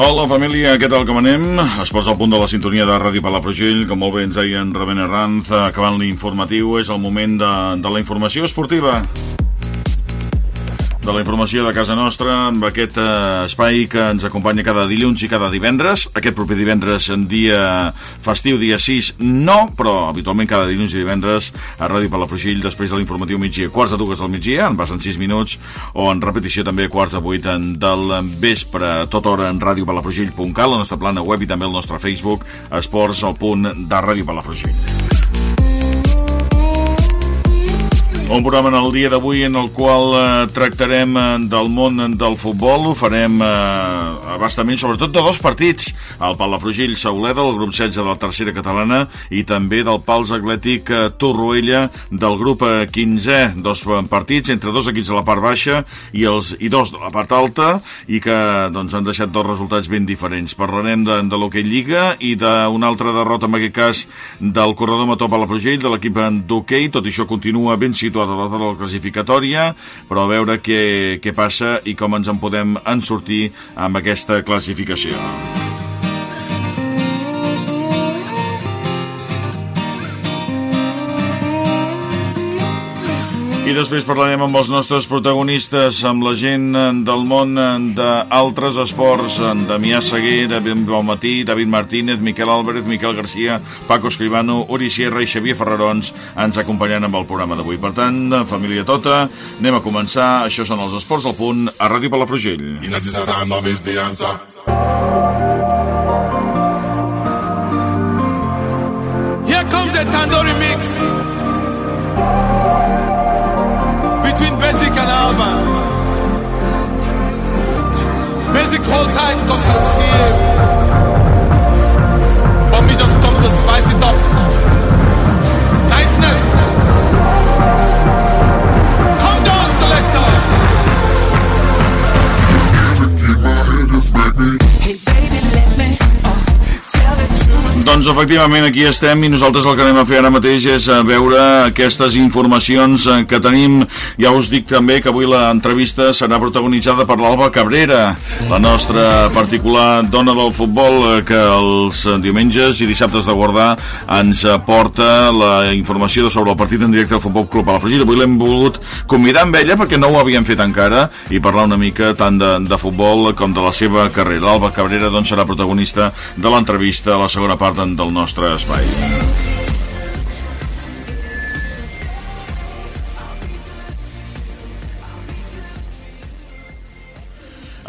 Hola família, què tal com anem? Esports al punt de la sintonia de Ràdio Palafrugell, com molt bé ens deia en Ravena Ranz, acabant l'informatiu, és el moment de, de la informació esportiva de la informació de casa nostra amb aquest eh, espai que ens acompanya cada dilluns i cada divendres. Aquest proper divendres en dia festiu, dia 6, no, però habitualment cada dilluns i divendres a Ràdio Palafrugell després de l'informatiu migdia, quarts de dues del migdia, en passen 6 minuts, o en repetició també quarts de 8 del vespre, tota hora en radiopalafrugell.cat, la nostra plana web i també el nostre Facebook, esports al punt de Ràdio Palafrugell. Un programa en el dia d'avui en el qual eh, tractarem eh, del món del futbol, ho farem eh, sobretot de dos partits, el Palafrugell Sauleda, del grup 16 de la tercera catalana, i també del Pals Atlètic eh, Torroella del grup 15, eh, dos partits entre dos equips de la part baixa i, els, i dos de la part alta, i que doncs, han deixat dos resultats ben diferents. Parlarem de, de l'Hockey Lliga i d'una altra derrota, en aquest cas, del corredor Mató Palafrugell, de l'equip d'hoquei, tot això continua ben situat situat a la classificatòria, però a veure què, què passa i com ens en podem en sortir amb aquesta classificació. I després parlarem amb els nostres protagonistes, amb la gent del món d'altres esports, en Damià Seguer, David Baumatí, David Martínez, Miquel Álvarez, Miquel Garcia, Paco Escribano, Uri Sierra i Xavier Ferrarons ens acompanyen amb el programa d'avui. Per tant, família tota, anem a començar. Això són els esports al punt a Ràdio Palafrugell. I Here comes a Tandoori mix. Basic. Basic hold tight cause you're safe. But me just come to spice it up. Niceness. Come down, selector. Make Doncs efectivament aquí estem i nosaltres el que anem a fer ara mateix és eh, veure aquestes informacions eh, que tenim. Ja us dic també que avui l'entrevista serà protagonitzada per l'Alba Cabrera, la nostra particular dona del futbol eh, que els diumenges i dissabtes de guardar ens porta la informació sobre el partit en directe del Futbol Club a la Fugida. Avui l'hem volgut convidar amb ella perquè no ho havíem fet encara i parlar una mica tant de, de futbol com de la seva carrera. L'Alba Cabrera doncs, serà protagonista de l'entrevista a la segona part part del nostre espai.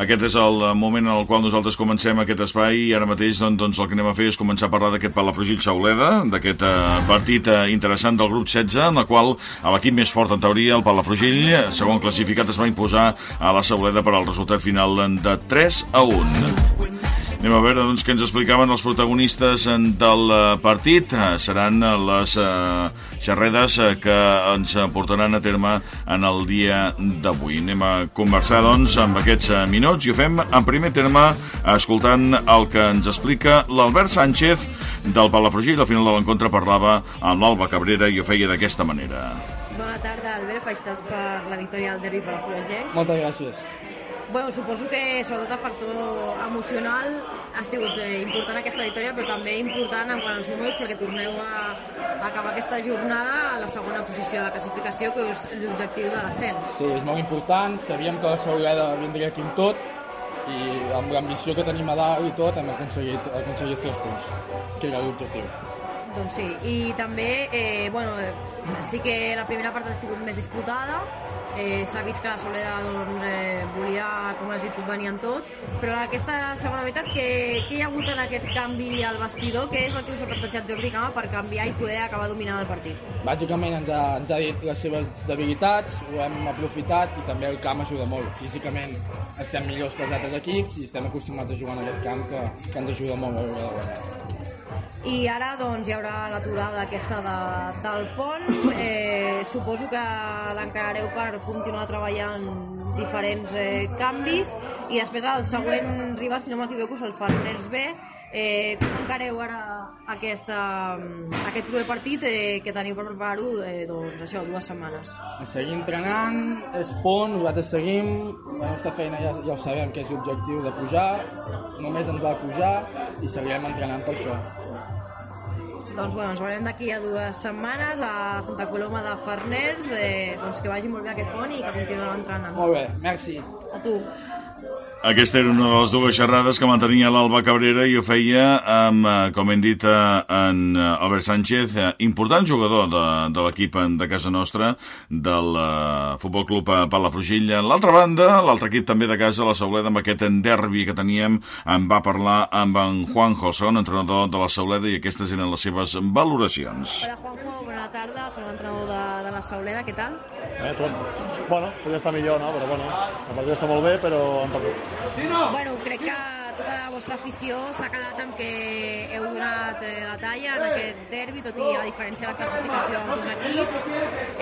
Aquest és el moment en el qual nosaltres comencem aquest espai i ara mateix doncs, doncs el que anem a fer és començar a parlar d'aquest Palafrugell-Sauleda, d'aquest uh, partit uh, interessant del grup 16, en la qual l'equip més fort en teoria, el Palafrugell, segon classificat, es va imposar a la Sauleda per al resultat final de 3 a 1. Anem a veure doncs, què ens explicaven els protagonistes del eh, partit. Eh, seran eh, les xerredes que ens portaran a terme en el dia d'avui. Anem a conversar doncs, amb aquests minuts i ho fem en primer terme escoltant el que ens explica l'Albert Sánchez del Palafrugell. Al final de l'encontre parlava amb l'Alba Cabrera i ho feia d'aquesta manera. Bona tarda, Albert. Felicitats per la victòria del derbi Palafrugell. Moltes gràcies. Bueno, suposo que sobretot el factor emocional ha sigut eh, important aquesta victòria, però també important en quant als números perquè torneu a, a acabar aquesta jornada a la segona posició de la classificació, que és l'objectiu de l'ascens. Sí, és molt important. Sabíem que la Saureda vindria aquí amb tot i amb l'ambició que tenim a dalt i tot hem aconseguit, aconseguit els tres punts, que era l'objectiu. Doncs sí, i també, eh, bueno, sí que la primera part ha sigut més disputada, eh, s'ha vist que la Soledad doncs, eh, volia, com has dit, venir en tot, però aquesta segona meitat, que, que hi ha hagut en aquest canvi al vestidor, que és el que us ha plantejat Jordi Cama per canviar i poder acabar dominant el partit? Bàsicament ens ha, ens ha dit les seves debilitats, ho hem aprofitat i també el camp ajuda molt. Físicament estem millors que els altres equips i estem acostumats a jugar en aquest camp que, que ens ajuda molt a l'hora de guanyar. I ara doncs hi ha haurà l'aturada aquesta de, del pont. Eh, suposo que l'encarareu per continuar treballant diferents eh, canvis i després el següent rival, si no m'equivoco, és el Farners B. Eh, com encareu ara aquesta, aquest proper partit eh, que teniu per preparar-ho eh, doncs això, dues setmanes? Seguim entrenant, és pont, nosaltres seguim, la nostra feina ja, ja ho sabem que és l'objectiu de pujar, només ens va pujar i seguirem entrenant per això. Doncs bueno, ens veurem d'aquí a dues setmanes a Santa Coloma de Farners, eh, doncs que vagi molt bé aquest pont i que continuem entrenant. Molt bé, merci. A tu. Aquesta era una de les dues xerrades que mantenia l'Alba Cabrera i ho feia amb, eh, com hem dit, eh, en eh, Albert Sánchez, important jugador de, de l'equip de casa nostra, del Futbol Club Palafrugell. L'altra banda, l'altre equip també de casa, la Sauleda, amb aquest derbi que teníem, en va parlar amb en Juanjo, el segon entrenador de la Sauleda, i aquestes eren les seves valoracions. Hola Juanjo, bona tarda, segon entrenador de, de la Sauleda, què tal? Eh, tot, bueno, podria estar millor, no? però bueno, el partit està molt bé, però hem perdut. Bueno, crec tota la vostra afició s'ha quedat amb que heu donat eh, la talla en aquest derbi, tot i a diferència de la classificació dels dos equips.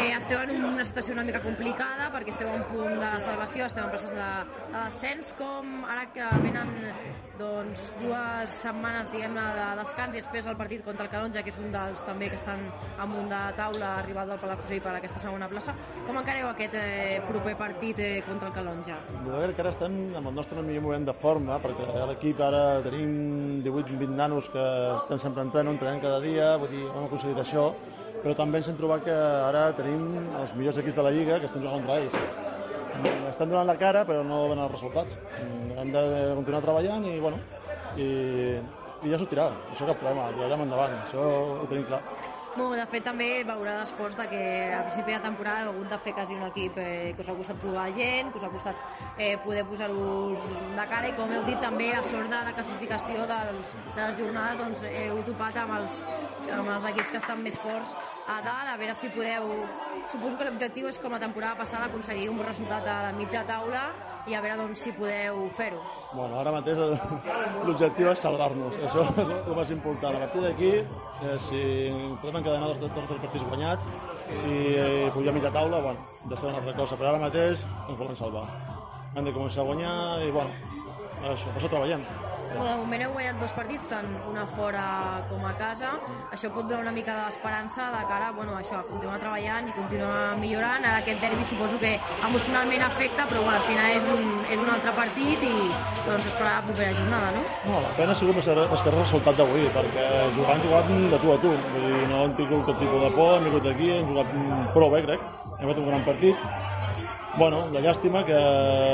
Eh, esteu en una situació una mica complicada perquè esteu en punt de salvació, esteu en procés de, de descens, com ara que venen doncs, dues setmanes diguem de descans i després el partit contra el Calonja, que és un dels també que estan amunt de taula rival del Palafrugell per aquesta segona plaça. Com encareu aquest eh, proper partit eh, contra el Calonja? De veure que ara estem amb el nostre millor moment de forma, perquè a l'equip ara tenim 18-20 nanos que estan sempre entrant, entrenem cada dia, vull dir, hem aconseguit això, però també ens hem trobat que ara tenim els millors equips de la Lliga que estem jugant contra ells. Estan donant la cara, però no ven els resultats. Hem de continuar treballant i, bueno, i, i ja sortirà. Això cap problema, tirarem endavant, això ho tenim clar. Bueno, de fet, també veurà l'esforç de que a principi de temporada heu hagut de fer quasi un equip eh, que us ha costat trobar gent, que us ha costat eh, poder posar-vos de cara. I, com heu dit, també a sort de la classificació dels, de les jornades doncs, heu topat amb els, amb els equips que estan més forts a dalt, a veure si podeu... Suposo que l'objectiu és, com la temporada passada, aconseguir un bon resultat a la mitja taula i a veure doncs, si podeu fer-ho. Bueno, ara mateix l'objectiu és salvar-nos, això és el més important. A partir d'aquí, eh, si podem encadenar dos, dos o tres partits guanyats i eh, pujar a mitja taula, bueno, de ser una altra cosa, però ara mateix ens volen salvar. Hem de començar a guanyar i, bueno, això, per això treballem. Bueno, de moment heu guanyat dos partits, tant una fora com a casa. Això pot donar una mica d'esperança de cara bueno, això, a continuar treballant i continuar millorant. Ara aquest derbi suposo que emocionalment afecta, però bueno, al final és un, és un altre partit i doncs esperar la propera jornada, no? No, la pena ha sigut més, més que el resultat d'avui, perquè jugar hem jugat de tu a tu. Vull dir, no hem tingut cap tipus de por, hem vingut aquí, hem jugat prou bé, crec. Hem fet un gran partit bueno, la llàstima que,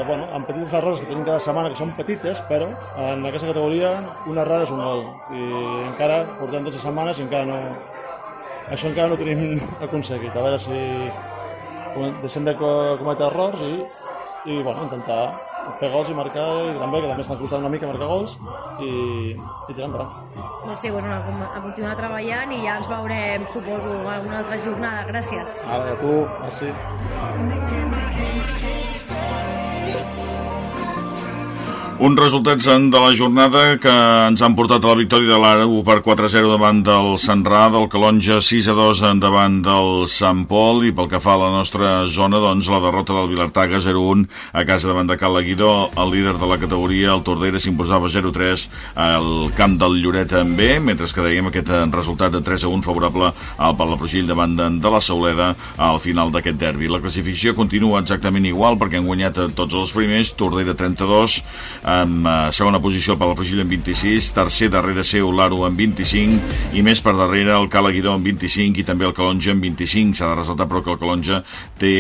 bueno, amb petits errors que tenim cada setmana, que són petites, però en aquesta categoria una errada és un gol. I encara portem 12 setmanes i encara no... Això encara no ho tenim aconseguit. A veure si deixem de cometre errors i, i bueno, intentar fer gols i marcar, i també, que també estan costant una mica marcar gols, i, i tirar endavant. No sé, doncs una, a continuar treballant i ja ens veurem, suposo, alguna altra jornada. Gràcies. Ara, a tu, merci. Uns resultats de la jornada que ens han portat a la victòria de l'Ara 1 per 4-0 davant del Sant Rà, del Calonja 6-2 davant del Sant Pol i pel que fa a la nostra zona, doncs la derrota del Vilartaga 0-1 a casa davant de Cal Aguidó, el líder de la categoria, el Tordera s'imposava 0-3 al camp del Lloret en B, mentre que dèiem aquest resultat de 3-1 favorable al Palafrugell davant de, de la Sauleda al final d'aquest derbi. La classificació continua exactament igual perquè han guanyat tots els primers, Tordera 32, amb uh, segona posició el Palafrugell amb 26, tercer darrere seu l'Aro amb 25 i més per darrere el Calaguidó amb 25 i també el Calonja amb 25. S'ha de ressaltar però que el Calonja té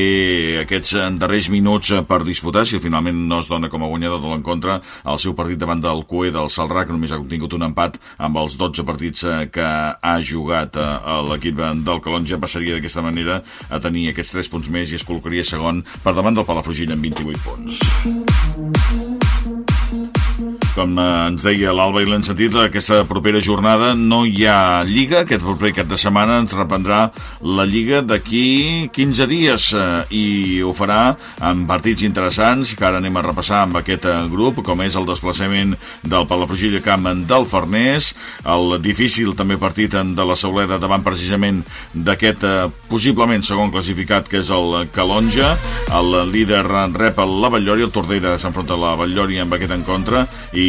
aquests eh, darrers minuts eh, per disputar si finalment no es dona com a guanyador de l'encontre el seu partit davant del CUE del Salrà que només ha obtingut un empat amb els 12 partits que ha jugat l'equip del Calonja passaria d'aquesta manera a tenir aquests 3 punts més i es col·locaria segon per davant del Palafrugell amb 28 punts. Com eh, ens deia l'Alba i l'hem sentit, aquesta propera jornada no hi ha Lliga. Aquest proper cap de setmana ens reprendrà la Lliga d'aquí 15 dies eh, i ho farà amb partits interessants que ara anem a repassar amb aquest eh, grup, com és el desplaçament del Palafrugell camp del Farners, el difícil també partit de la Sauleda davant precisament d'aquest possiblement segon classificat que és el Calonja, el líder rep la Batllori, el Tordera s'enfronta a la Batllori amb aquest encontre i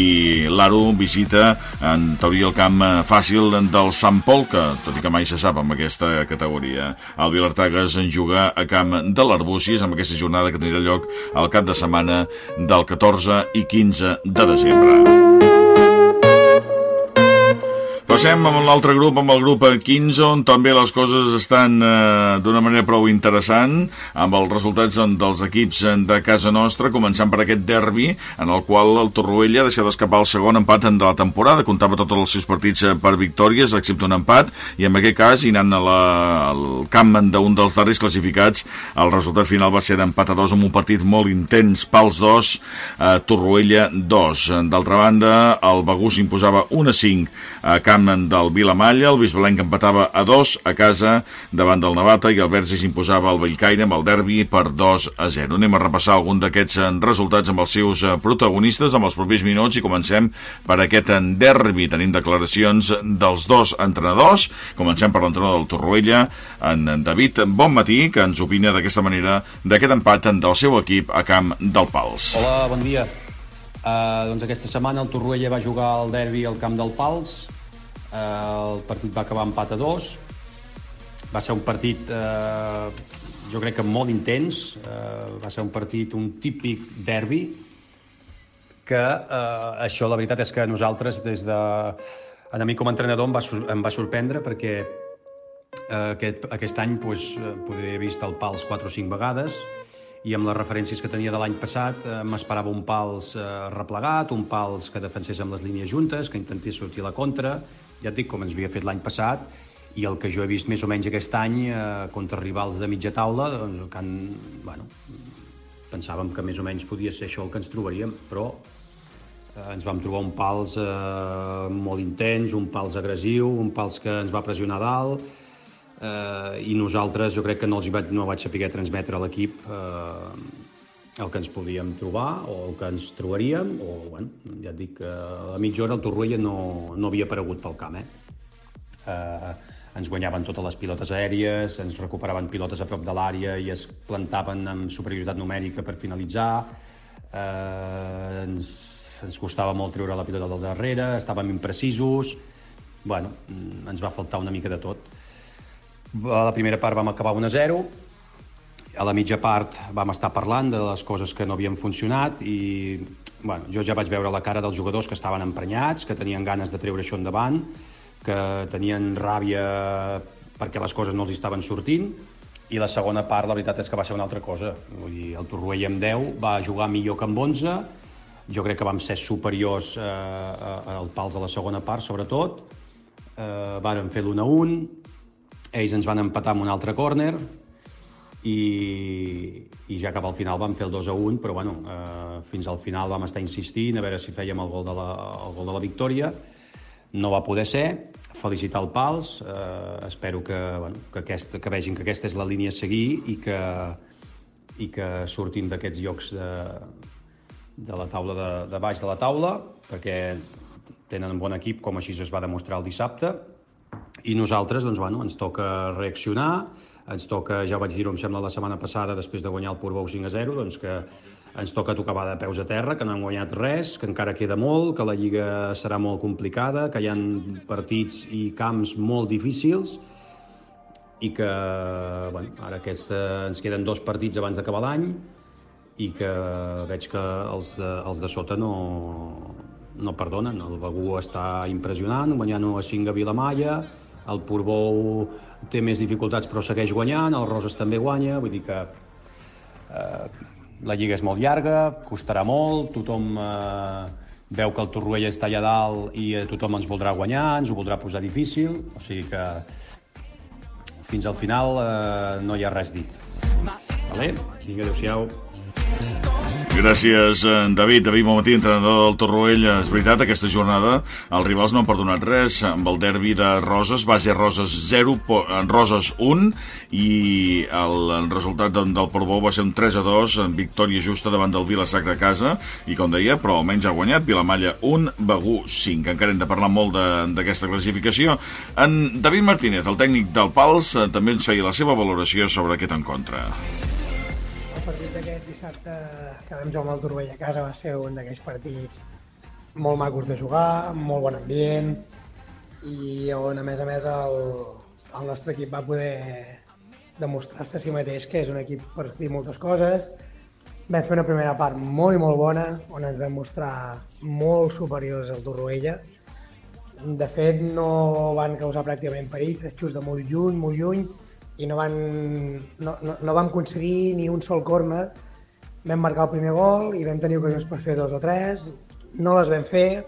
l'Aro visita en teoria el camp fàcil del Sant Pol, que tot i que mai se sap amb aquesta categoria. El Vilartagas en juga a camp de l'Arbúcies amb aquesta jornada que tindrà lloc al cap de setmana del 14 i 15 de desembre. Passem amb l'altre grup, amb el grup 15, on també les coses estan eh, d'una manera prou interessant, amb els resultats dels equips de casa nostra, començant per aquest derbi, en el qual el Torroella ha deixat d'escapar el segon empat de la temporada, comptava tots els seus partits eh, per victòries, excepte un empat, i en aquest cas, i anant a la, al camp d'un dels darrers classificats, el resultat final va ser d'empat a dos amb un partit molt intens, pals dos, eh, Torroella 2. D'altra banda, el Begú s'imposava 1 a 5 a camp del Vilamalla, el Bisbalenc empatava a 2 a casa davant del Navata i el Verge s'imposava al Bellcaire amb el derbi per 2 a 0. Anem a repassar algun d'aquests eh, resultats amb els seus eh, protagonistes amb els propers minuts i comencem per aquest eh, derbi. Tenim declaracions dels dos entrenadors. Comencem per l'entrenador del Torroella, en David Bonmatí, que ens opina d'aquesta manera d'aquest empat del seu equip a camp del Pals. Hola, bon dia. Uh, doncs aquesta setmana el Torroella va jugar al derbi al camp del Pals el partit va acabar empat a dos. Va ser un partit, eh, jo crec que molt intens. Eh, va ser un partit, un típic derbi, que eh, això la veritat és que nosaltres des de... A mi com a entrenador em va, em va sorprendre perquè eh, aquest, aquest any pues, podria haver vist el pals 4 o 5 vegades i amb les referències que tenia de l'any passat eh, m'esperava un pals eh, replegat, un pals que defensés amb les línies juntes, que intentés sortir a la contra, ja et dic, com ens havia fet l'any passat, i el que jo he vist més o menys aquest any eh, contra rivals de mitja taula, doncs, que han, bueno, pensàvem que més o menys podia ser això el que ens trobaríem, però eh, ens vam trobar un pals eh, molt intens, un pals agressiu, un pals que ens va pressionar dalt, eh, i nosaltres jo crec que no els hi vaig, no vaig saber transmetre a l'equip eh, el que ens podíem trobar o el que ens trobaríem, o, bueno, ja et dic que a mitja hora el Torroella no, no havia aparegut pel camp, eh? eh? ens guanyaven totes les pilotes aèries, ens recuperaven pilotes a prop de l'àrea i es plantaven amb superioritat numèrica per finalitzar, eh, ens, ens costava molt treure la pilota del darrere, estàvem imprecisos, bueno, ens va faltar una mica de tot. A la primera part vam acabar 1 a 0, a la mitja part vam estar parlant de les coses que no havien funcionat i bueno, jo ja vaig veure la cara dels jugadors que estaven emprenyats, que tenien ganes de treure això endavant, que tenien ràbia perquè les coses no els estaven sortint i la segona part, la veritat és que va ser una altra cosa. Vull dir, el Torroella amb 10 va jugar millor que amb 11, jo crec que vam ser superiors eh, al pals de la segona part, sobretot. Eh, varen fer l'1 a 1, ells ens van empatar amb un altre córner, i, i ja cap al final vam fer el 2 a 1, però bueno, eh, fins al final vam estar insistint a veure si fèiem el gol de la, el gol de la victòria. No va poder ser, felicitar el Pals, eh, espero que, bueno, que, aquest, que vegin que aquesta és la línia a seguir i que, i que surtin d'aquests llocs de, de la taula de, de baix de la taula, perquè tenen un bon equip, com així es va demostrar el dissabte, i nosaltres, doncs, bueno, ens toca reaccionar, ens toca, ja vaig dir-ho, em sembla, la setmana passada, després de guanyar el Portbou 5 a 0, doncs que ens toca tocar de peus a terra, que no hem guanyat res, que encara queda molt, que la Lliga serà molt complicada, que hi han partits i camps molt difícils i que, bueno, ara aquests, eh, ens queden dos partits abans d'acabar l'any i que veig que els de, els de sota no, no perdonen. El Begú està impressionant, guanyant 1 a 5 a Vilamalla, el Portbou té més dificultats però segueix guanyant, el Roses també guanya, vull dir que eh, la lliga és molt llarga, costarà molt, tothom eh, veu que el Torroella està allà dalt i eh, tothom ens voldrà guanyar, ens ho voldrà posar difícil, o sigui que fins al final eh, no hi ha res dit. Vale? Vinga, adéu-siau. Gràcies, David. David Momatí, entrenador del Torroell. És veritat, aquesta jornada els rivals no han perdonat res. Amb el derbi de Roses, base Roses 0, Roses 1, i el resultat del Portbou va ser un 3 a 2, en victòria justa davant del Vila Sacra casa, i com deia, però almenys ha guanyat Vilamalla 1, Begú 5. Encara hem de parlar molt d'aquesta classificació. En David Martínez, el tècnic del Pals, eh, també ens feia la seva valoració sobre aquest encontre dissabte que vam jugar amb el Torbell a casa va ser un d'aquells partits molt macos de jugar, molt bon ambient i on a més a més el, el nostre equip va poder demostrar-se a si mateix que és un equip per dir moltes coses. Vam fer una primera part molt i molt bona, on ens vam mostrar molt superiors al Torroella. De fet, no van causar pràcticament perill, tres xuts de molt lluny, molt lluny, i no, van, no, no, no vam aconseguir ni un sol córner. Vam marcar el primer gol i vam tenir ocasions per fer dos o tres, no les vam fer,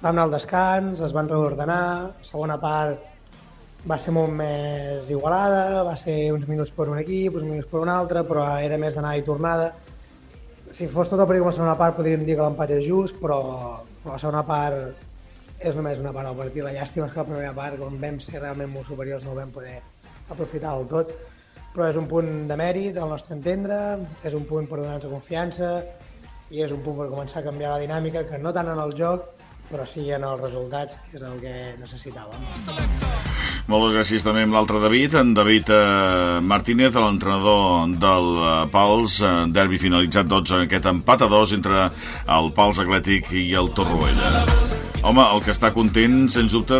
vam anar al descans, es van reordenar, segona part va ser molt més igualada, va ser uns minuts per un equip, uns minuts per un altre, però era més d'anar i tornada. Si fos tot el perill com la segona part podríem dir que l'empat és just, però, però la segona part és només una part del partit. La llàstima és que la primera part, com vam ser realment molt superiors, no ho vam poder aprofitar del tot, però és un punt de mèrit al nostre entendre, és un punt per donar-nos confiança i és un punt per començar a canviar la dinàmica, que no tant en el joc, però sí en els resultats, que és el que necessitàvem. Moltes gràcies també amb l'altre David, en David eh, Martínez, l'entrenador del eh, Pals, eh, derbi finalitzat 12, aquest empat a 2 entre el Pals Atlètic i el Torroella. Home, el que està content, sens dubte,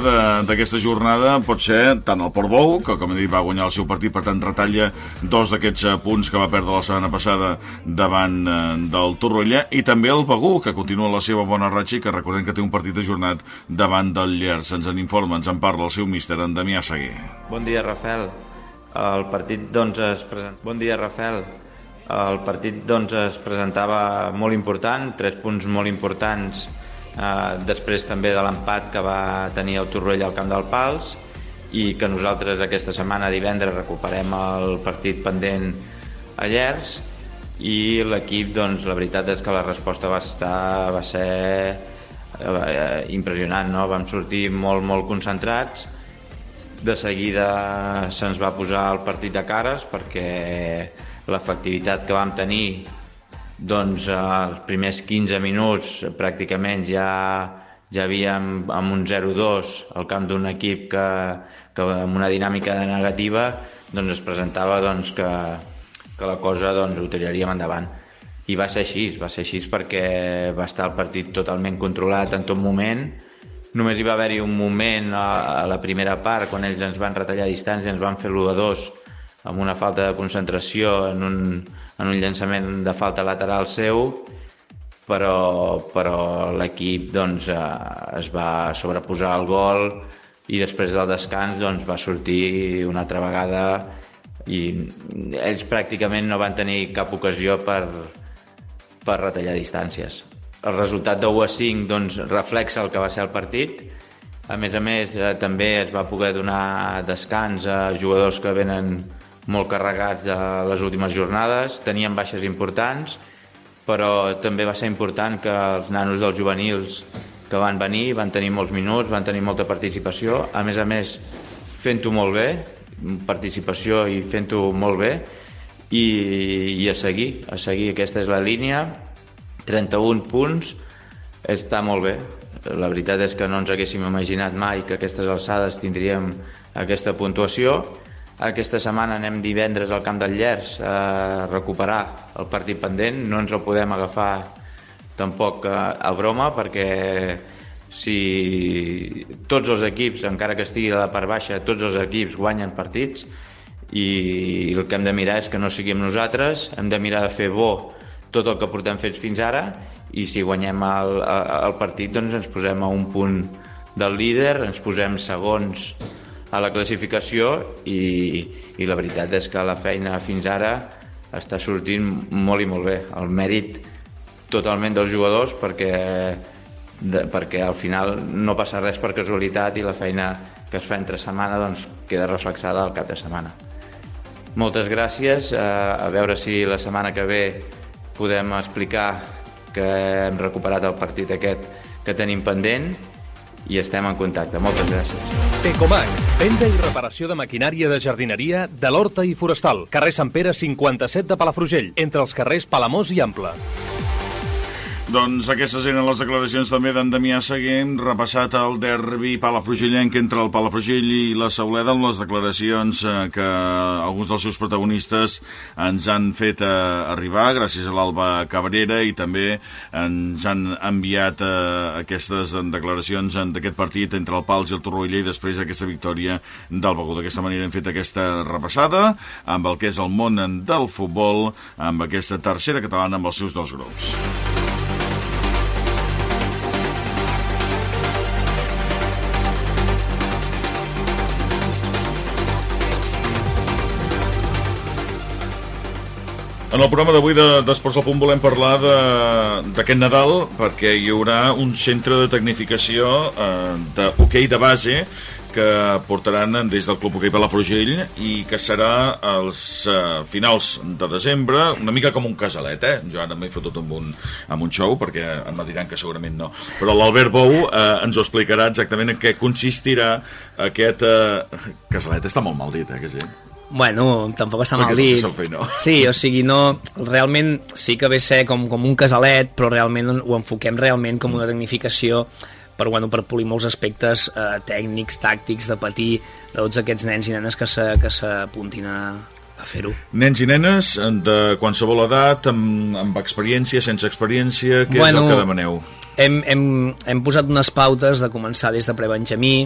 d'aquesta jornada pot ser tant el Portbou, que com he dit va guanyar el seu partit, per tant retalla dos d'aquests eh, punts que va perdre la setmana passada davant eh, del Torroella, i també el Begú, que continua la seva bona ratxa i que recordem que té un partit ajornat davant del Llers. Ens en informa, ens en parla el seu míster, en Damià Seguer. Bon dia, Rafael. El partit, doncs, es present... Bon dia, Rafael. El partit, doncs, es presentava molt important, tres punts molt importants eh, després també de l'empat que va tenir el Torroell al Camp del Pals i que nosaltres aquesta setmana divendres recuperem el partit pendent a Llers i l'equip, doncs, la veritat és que la resposta va, estar, va ser eh, impressionant, no? vam sortir molt, molt concentrats de seguida se'ns va posar el partit de cares perquè l'efectivitat que vam tenir doncs eh, els primers 15 minuts pràcticament ja, ja havíem amb un 0-2 al camp d'un equip que, que amb una dinàmica negativa doncs es presentava doncs, que, que la cosa doncs, ho tiraríem endavant. I va ser així, va ser així perquè va estar el partit totalment controlat en tot moment. Només hi va haver-hi un moment a, a la primera part, quan ells ens van retallar distància, ens van fer l'1-2 amb una falta de concentració en un, en un llançament de falta lateral seu, però, però l'equip doncs, eh, es va sobreposar al gol i després del descans doncs, va sortir una altra vegada i ells pràcticament no van tenir cap ocasió per, per retallar distàncies. El resultat de 1 a 5 doncs, reflexa el que va ser el partit. A més a més, eh, també es va poder donar descans a jugadors que venen molt carregats de les últimes jornades, tenien baixes importants, però també va ser important que els nanos dels juvenils que van venir van tenir molts minuts, van tenir molta participació, a més a més fent-ho molt bé, participació i fent-ho molt bé, i, i a seguir, a seguir, aquesta és la línia, 31 punts, està molt bé. La veritat és que no ens haguéssim imaginat mai que a aquestes alçades tindríem aquesta puntuació, aquesta setmana anem divendres al Camp del Llers a recuperar el partit pendent. No ens el podem agafar tampoc a, a broma perquè si tots els equips, encara que estigui de la part baixa, tots els equips guanyen partits i el que hem de mirar és que no siguem nosaltres, hem de mirar de fer bo tot el que portem fets fins ara i si guanyem el, el partit doncs ens posem a un punt del líder, ens posem segons a la classificació i, i la veritat és que la feina fins ara està sortint molt i molt bé. El mèrit totalment dels jugadors perquè, de, perquè al final no passa res per casualitat i la feina que es fa entre setmana doncs, queda reflexada al cap de setmana. Moltes gràcies, eh, a veure si la setmana que ve podem explicar que hem recuperat el partit aquest que tenim pendent i estem en contacte. Moltes gràcies. Tecomac, venda i reparació de maquinària de jardineria de l'Horta i Forestal. Carrer Sant Pere 57 de Palafrugell, entre els carrers Palamós i Ample. Doncs aquestes eren les declaracions també d'en Damià Seguent, repassat el derbi palafrugellenc entre el Palafrugell i la Sauleda amb les declaracions eh, que alguns dels seus protagonistes ens han fet eh, arribar gràcies a l'Alba Cabrera i també ens han enviat eh, aquestes declaracions d'aquest partit entre el Pals i el Torroella i després aquesta victòria del Begú. D'aquesta manera hem fet aquesta repassada amb el que és el món del futbol, amb aquesta tercera catalana amb els seus dos grups. En el programa d'avui d'Esports de, al Punt volem parlar d'aquest Nadal perquè hi haurà un centre de tecnificació eh, d'hoquei de base que portaran des del Club Hoquei Palafrugell i que serà als uh, finals de desembre, una mica com un casalet, eh? Jo ara m'he fotut amb un, amb un show perquè em diran que segurament no. Però l'Albert Bou uh, ens ho explicarà exactament en què consistirà aquest... Uh, casalet està molt mal dit, eh? Que sí? Bueno, tampoc està mal dit. No? Sí, o sigui, no, realment sí que ve ser com, com un casalet, però realment ho enfoquem realment com una tecnificació per, bueno, per polir molts aspectes eh, tècnics, tàctics, de patir de tots aquests nens i nenes que s'apuntin a, a fer-ho. Nens i nenes de qualsevol edat, amb, amb experiència, sense experiència, què bueno, és el que demaneu? Hem, hem, hem posat unes pautes de començar des de prebenjamí,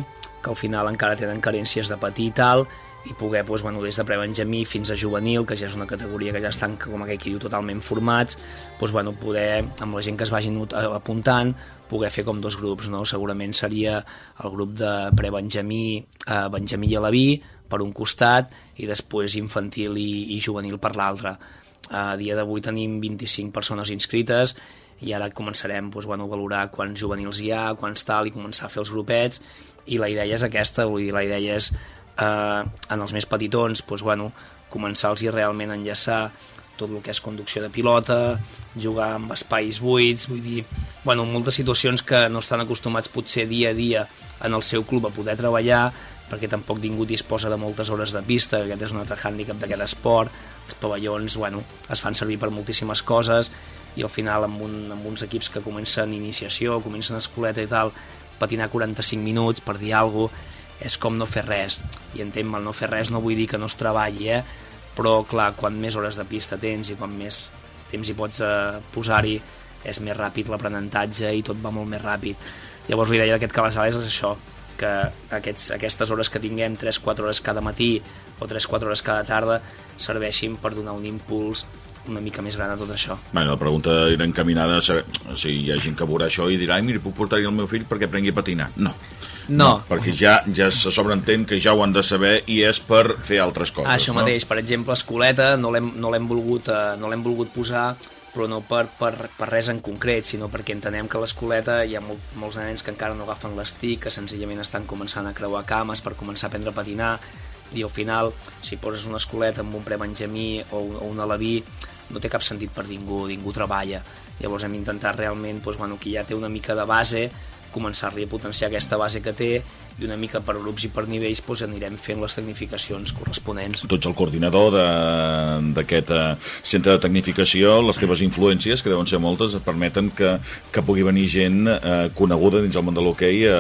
que al final encara tenen carències de patir i tal, i poder doncs, bueno, des de prebenjamí fins a juvenil, que ja és una categoria que ja estan, com aquell que diu, totalment formats, doncs, bueno, poder, amb la gent que es vagin apuntant, poder fer com dos grups, no? Segurament seria el grup de prebenjamí, eh, Benjamí i Alaví, per un costat, i després infantil i, i juvenil per l'altre. A dia d'avui tenim 25 persones inscrites, i ara començarem doncs, bueno, a valorar quants juvenils hi ha, quants tal, i començar a fer els grupets, i la idea és aquesta, vull dir, la idea és eh, en els més petitons doncs, bueno, començar-los i realment enllaçar tot el que és conducció de pilota, jugar amb espais buits, vull dir, bueno, moltes situacions que no estan acostumats potser dia a dia en el seu club a poder treballar, perquè tampoc ningú disposa de moltes hores de pista, aquest és un altre hàndicap d'aquest esport, els pavellons bueno, es fan servir per moltíssimes coses i al final amb, un, amb uns equips que comencen iniciació, comencen escoleta i tal, patinar 45 minuts per dir alguna cosa, és com no fer res. I entenc, el no fer res no vull dir que no es treballi, eh? però clar, quan més hores de pista tens i quan més temps hi pots eh, posar-hi, és més ràpid l'aprenentatge i tot va molt més ràpid. Llavors la idea d'aquest cabasal és això, que aquests, aquestes hores que tinguem, 3-4 hores cada matí o 3-4 hores cada tarda, serveixin per donar un impuls una mica més gran a tot això. Bueno, la pregunta era encaminada a saber si hi ha gent que veurà això i dirà, mira, puc portar-hi el meu fill perquè aprengui a patinar. No. No. no perquè ja ja se sobreentén que ja ho han de saber i és per fer altres coses. Això no? mateix, per exemple, escoleta no l'hem no volgut, eh, no volgut posar però no per, per, per res en concret, sinó perquè entenem que l'escoleta hi ha molt, molts nens que encara no agafen l'estic, que senzillament estan començant a creuar cames per començar a aprendre a patinar, i al final, si poses una escoleta amb un prebenjamí o, o un alaví, no té cap sentit per ningú, ningú treballa. Llavors hem intentat realment, doncs, bueno, qui ja té una mica de base, començar-li a potenciar aquesta base que té i una mica per grups i per nivells doncs anirem fent les tecnificacions corresponents. Tu ets el coordinador d'aquest eh, centre de tecnificació, les teves influències, que deuen ser moltes, permeten que, que pugui venir gent eh, coneguda dins el món de l'hoquei a,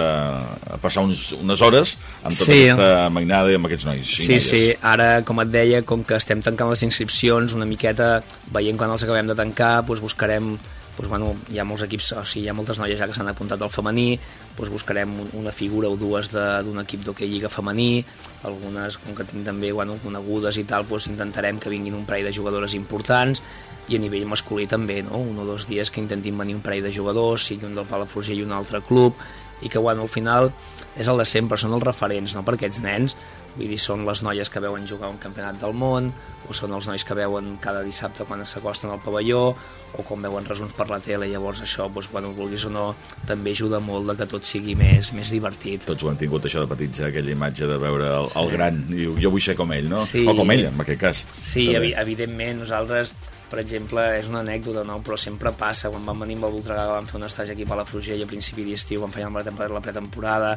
a passar uns, unes hores amb tota sí. aquesta mainada i amb aquests nois. Sí, noies. sí, ara, com et deia, com que estem tancant les inscripcions, una miqueta veient quan els acabem de tancar, doncs buscarem doncs, bueno, hi ha molts equips, o sigui, hi ha moltes noies ja que s'han apuntat al femení, doncs buscarem una figura o dues d'un equip d'hoquei lliga femení, algunes, com que tinc també bueno, conegudes i tal, doncs intentarem que vinguin un parell de jugadores importants, i a nivell masculí també, no? un o dos dies que intentin venir un parell de jugadors, sigui un del Palafrugell i un altre club, i que bueno, al final és el de sempre, són els referents no? per aquests nens, vull dir, són les noies que veuen jugar un campionat del món, o són els nois que veuen cada dissabte quan s'acosten al pavelló, o quan veuen resums per la tele, llavors això, doncs, bueno, vulguis o no, també ajuda molt de que tot sigui més, més divertit. Tots ho han tingut, això de petits, aquella imatge de veure el, el gran, i jo vull ser com ell, no? Sí. O com ella, en aquest cas. Sí, evi evidentment, nosaltres per exemple, és una anècdota, no? però sempre passa, quan vam venir amb el Voltregà vam fer un estatge aquí a Palafrugell a principi d'estiu, quan fèiem la temporada la pretemporada,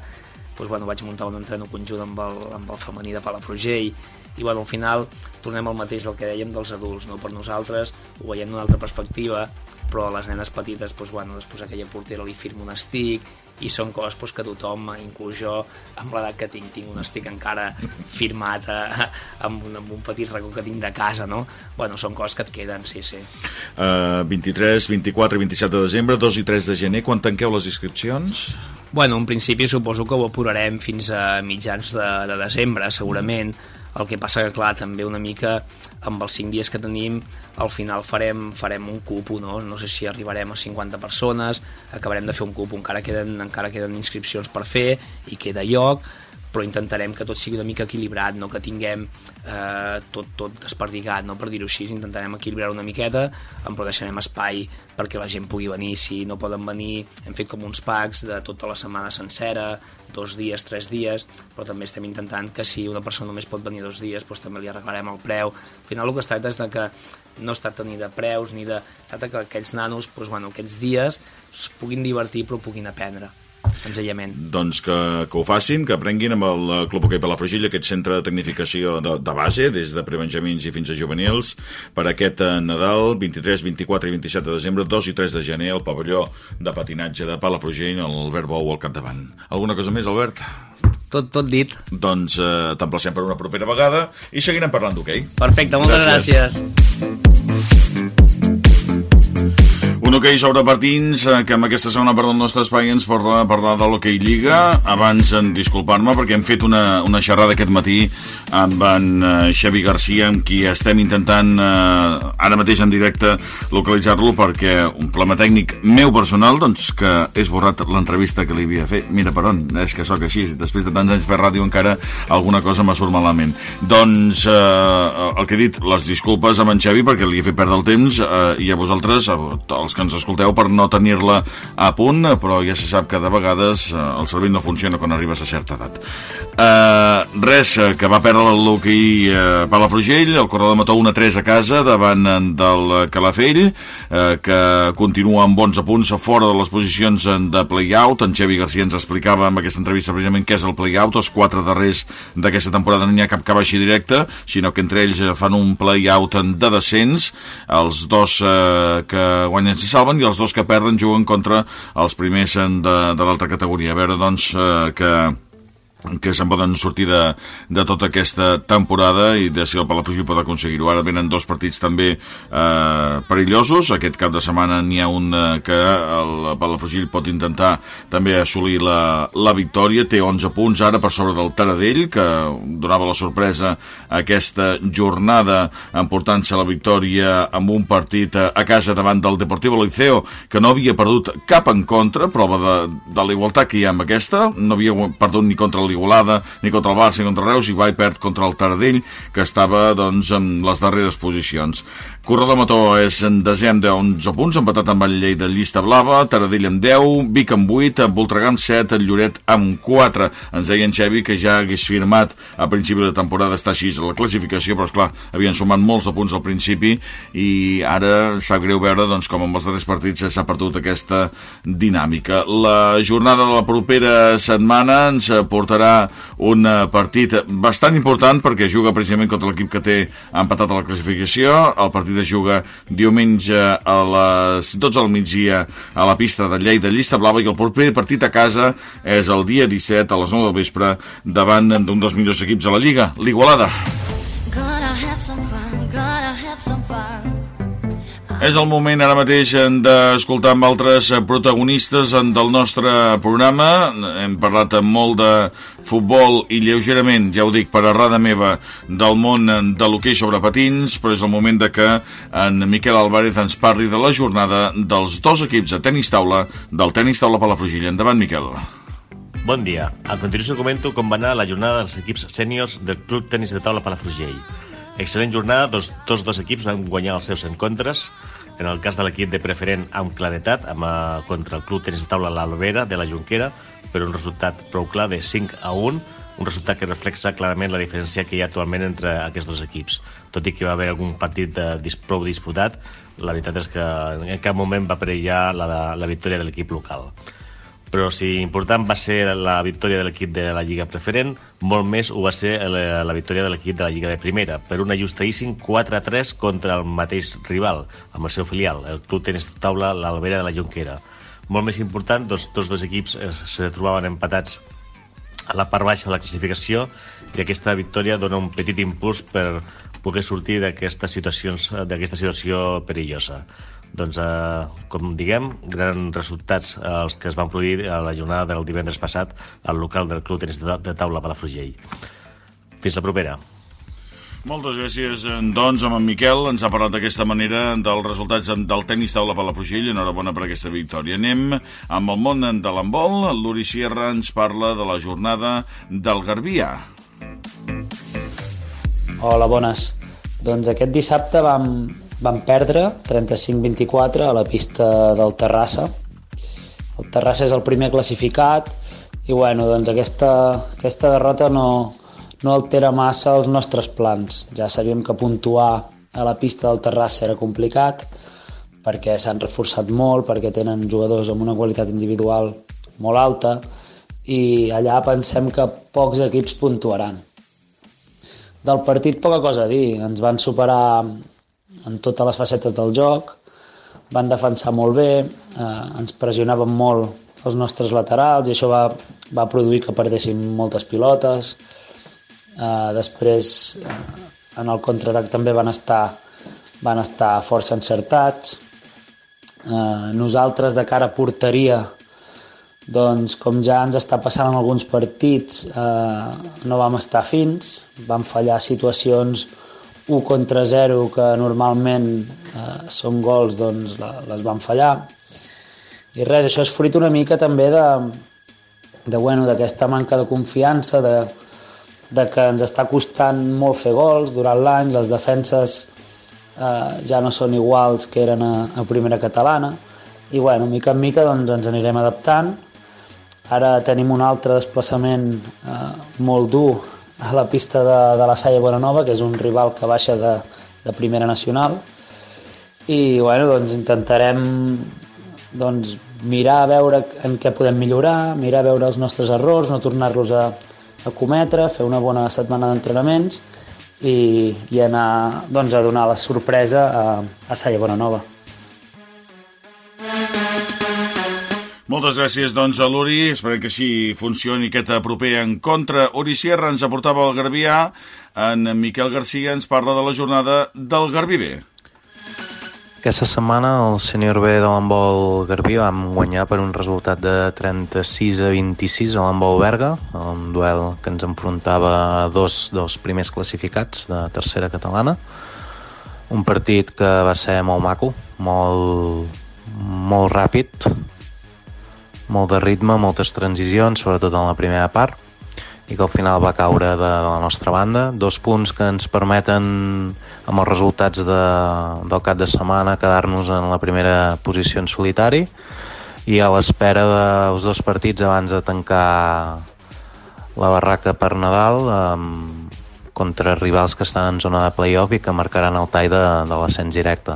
doncs, bueno, vaig muntar un entreno conjunt amb el, amb el femení de Palafrugell, i bueno, al final tornem al mateix del que dèiem dels adults, no? per nosaltres ho veiem d'una altra perspectiva, però a les nenes petites, doncs, bueno, després aquella portera li firma un estic, i són coses doncs, que tothom, inclús jo, amb l'edat que tinc, tinc un estic encara firmat a, a, amb, un, amb un petit racó que tinc de casa, no? Bueno, són coses que et queden, sí, sí. Uh, 23, 24 i 27 de desembre, 2 i 3 de gener, quan tanqueu les inscripcions? Bueno, en principi suposo que ho apurarem fins a mitjans de, de desembre, segurament. El que passa que, clar, també una mica amb els 5 dies que tenim, al final farem, farem un cupo, no? No sé si arribarem a 50 persones, acabarem de fer un cupo, encara queden, encara queden inscripcions per fer i queda lloc, però intentarem que tot sigui una mica equilibrat, no que tinguem eh, tot, tot desperdigat, no? per dir-ho així, intentarem equilibrar una miqueta, però deixarem espai perquè la gent pugui venir, si no poden venir, hem fet com uns packs de tota la setmana sencera, dos dies, tres dies, però també estem intentant que si una persona només pot venir dos dies, doncs també li arreglarem el preu. Al final el que es tracta és de que no es tracta ni de preus, ni de... Es tracta que aquests nanos, doncs, bueno, aquests dies es puguin divertir però puguin aprendre senzillament. Doncs que, que ho facin, que aprenguin amb el Club Hoquei Palafrugell aquest centre de tecnificació de, de base, des de prebenjamins i fins a juvenils, per aquest eh, Nadal, 23, 24 i 27 de desembre, 2 i 3 de gener, al pavelló de patinatge de Palafrugell, l'Albert Bou al capdavant. Alguna cosa més, Albert? Tot, tot dit. Doncs eh, t'emplacem per una propera vegada i seguirem parlant d'hoquei. Okay? Perfecte, moltes gràcies. gràcies. Un hoquei sobre patins, eh, que en aquesta segona part del nostre espai ens parla, parlar de l'hoquei Lliga. Abans, en disculpar-me, perquè hem fet una, una xerrada aquest matí amb en uh, Xavi Garcia, amb qui estem intentant uh, ara mateix en directe localitzar-lo, perquè un problema tècnic meu personal, doncs, que he esborrat l'entrevista que li havia fet. Mira per on, és que sóc així. Després de tants anys fer ràdio encara alguna cosa m'ha surt malament. Doncs, uh, el que he dit, les disculpes amb en Xavi perquè li he fet perdre el temps uh, i a vosaltres, els que ens escolteu per no tenir-la a punt, però ja se sap que de vegades eh, el cervell no funciona quan arribes a certa edat. Eh, res, eh, que va perdre el Luqui eh, Palafrugell, el corredor Mató 1-3 a casa davant del Calafell, eh, que continua amb bons apunts fora de les posicions de play-out. En Xevi García ens explicava en aquesta entrevista precisament què és el play-out. Els quatre darrers d'aquesta temporada no n'hi ha cap que baixi directe, sinó que entre ells fan un play-out de descens. Els dos eh, que guanyen s'hi salven i els dos que perden juguen contra els primers de, de l'altra categoria. A veure, doncs, eh, que que se'n poden sortir de, de tota aquesta temporada i de si el Palafrugell pot aconseguir-ho. Ara venen dos partits també eh, perillosos. Aquest cap de setmana n'hi ha un eh, que el Palafrugell pot intentar també assolir la, la victòria. Té 11 punts ara per sobre del Taradell, que donava la sorpresa aquesta jornada emportant-se la victòria amb un partit a, a casa davant del Deportivo Liceo, que no havia perdut cap en contra, prova de, de la igualtat que hi ha amb aquesta. No havia perdut ni contra el l'Igualada, ni contra el Barça ni contra Reus, i va perd contra el Taradell, que estava doncs, en les darreres posicions. Corredor Mató és en desè amb 11 punts, empatat amb el Llei de Llista Blava, Taradell amb 10, Vic amb 8, Voltregà amb 7, el Lloret amb 4. Ens deia en Xevi que ja hagués firmat a principi de temporada està així la classificació, però esclar, havien sumat molts de punts al principi i ara sap greu veure doncs, com amb els darrers partits s'ha perdut aquesta dinàmica. La jornada de la propera setmana ens portarà un partit bastant important perquè juga precisament contra l'equip que té empatat a la classificació. El partit es juga diumenge a les 12 del migdia a la pista de Lleida Llista Blava i el proper partit a casa és el dia 17 a les 9 del vespre davant d'un dels millors equips de la Lliga, l'Igualada. És el moment ara mateix d'escoltar amb altres protagonistes del nostre programa. Hem parlat molt de futbol i lleugerament, ja ho dic, per errada meva, del món de l'hoquei sobre patins, però és el moment de que en Miquel Álvarez ens parli de la jornada dels dos equips de tenis taula del tenis taula Palafrugell. Endavant, Miquel. Bon dia. A continuació comento com va anar la jornada dels equips sèniors del Club Tenis de Taula Palafrugell. Excel·lent jornada, dos, tots dos equips van guanyar els seus encontres. En el cas de l'equip de preferent amb claretat, amb, uh, contra el Club Tenis de Taula l'Albera de la Junquera, per un resultat prou clar de 5 a 1, un resultat que reflexa clarament la diferència que hi ha actualment entre aquests dos equips. Tot i que va haver algun partit de, dis, prou disputat, la veritat és que en cap moment va perillar la, la victòria de l'equip local però si important va ser la victòria de l'equip de la Lliga Preferent, molt més ho va ser la, la victòria de l'equip de la Lliga de Primera, per un ajustadíssim 4-3 contra el mateix rival, amb el seu filial, el Club Tenis Taula l'Albera de la Jonquera. Molt més important, dos, tots dos equips es, se trobaven empatats a la part baixa de la classificació i aquesta victòria dona un petit impuls per poder sortir d'aquesta situació perillosa doncs, eh, com diguem, grans resultats eh, els que es van produir a la jornada del divendres passat al local del Club Tenis de Taula Palafrugell. Fins la propera. Moltes gràcies, doncs, amb en Miquel. Ens ha parlat d'aquesta manera dels resultats del tenis taula Palafrugell. Enhorabona per aquesta victòria. Anem amb el món de l'handbol. L'Uri Sierra ens parla de la jornada del Garbia. Hola, bones. Doncs aquest dissabte vam, Vam perdre 35-24 a la pista del Terrassa. El Terrassa és el primer classificat i bueno, doncs aquesta, aquesta derrota no, no altera massa els nostres plans. Ja sabíem que puntuar a la pista del Terrassa era complicat perquè s'han reforçat molt, perquè tenen jugadors amb una qualitat individual molt alta i allà pensem que pocs equips puntuaran. Del partit poca cosa a dir, ens van superar en totes les facetes del joc, van defensar molt bé, eh, ens pressionaven molt els nostres laterals i això va, va produir que perdéssim moltes pilotes. Eh, després, eh, en el contraatac també van estar, van estar força encertats. Eh, nosaltres, de cara a porteria, doncs, com ja ens està passant en alguns partits, eh, no vam estar fins, vam fallar situacions 1 contra 0 que normalment eh, són gols doncs les van fallar. I res, això és fruit una mica també de, de bueno, d'aquesta manca de confiança de, de que ens està costant molt fer gols durant l'any, les defenses eh, ja no són iguals que eren a, a primera catalana. I bueno, mica en mica doncs, ens anirem adaptant. Ara tenim un altre desplaçament eh, molt dur a la pista de, de la Salle Bonanova, que és un rival que baixa de, de primera nacional, i bueno, doncs intentarem doncs, mirar a veure en què podem millorar, mirar a veure els nostres errors, no tornar-los a, a cometre, fer una bona setmana d'entrenaments i, i anar doncs, a donar la sorpresa a, a Salle Bonanova. Moltes gràcies, doncs, a l'Uri. Esperem que així funcioni aquest proper en contra. Uri Sierra ens aportava el Garbià. En Miquel Garcia ens parla de la jornada del Garbí B. Aquesta setmana el senyor B de l'handbol Garbí vam guanyar per un resultat de 36 a 26 a l'handbol Berga, un duel que ens enfrontava a dos dels primers classificats de tercera catalana. Un partit que va ser molt maco, molt, molt ràpid, molt de ritme, moltes transicions, sobretot en la primera part, i que al final va caure de, la nostra banda. Dos punts que ens permeten, amb els resultats de, del cap de setmana, quedar-nos en la primera posició en solitari i a l'espera dels dos partits abans de tancar la barraca per Nadal amb, contra rivals que estan en zona de playoff i que marcaran el tall de, de l'ascens directe.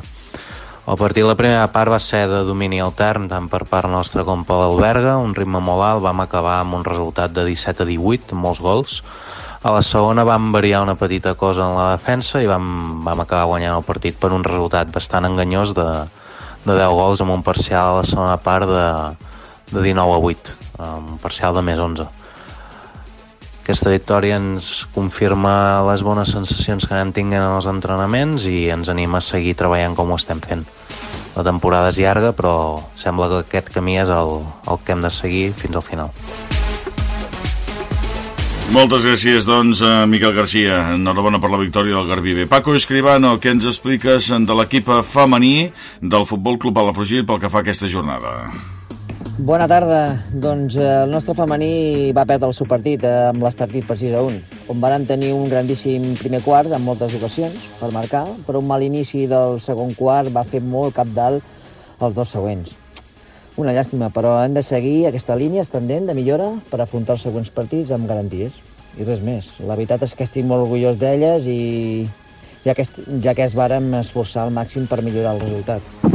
El partit de la primera part va ser de domini altern tant per part nostra com per l'Alberga, un ritme molt alt, vam acabar amb un resultat de 17 a 18, amb molts gols. A la segona vam variar una petita cosa en la defensa i vam, vam acabar guanyant el partit per un resultat bastant enganyós de, de 10 gols amb un parcial a la segona part de, de 19 a 8, un parcial de més 11. Aquesta victòria ens confirma les bones sensacions que anem tinguent en els entrenaments i ens anima a seguir treballant com ho estem fent. La temporada és llarga, però sembla que aquest camí és el, el que hem de seguir fins al final. Moltes gràcies, doncs, a Miquel Garcia. Enhorabona per la victòria del Garbí B. Paco Escribano, què ens expliques de l'equip femení del Futbol Club Palafrugell pel que fa a aquesta jornada? Bona tarda. Doncs eh, el nostre femení va perdre el seu partit eh, amb l'Estartit per 6 a 1, on van tenir un grandíssim primer quart en moltes ocasions per marcar, però un mal inici del segon quart va fer molt cap dalt els dos següents. Una llàstima, però hem de seguir aquesta línia ascendent de millora per afrontar els següents partits amb garanties. I res més. La veritat és que estic molt orgullós d'elles i ja que, ja que es vàrem esforçar al màxim per millorar el resultat.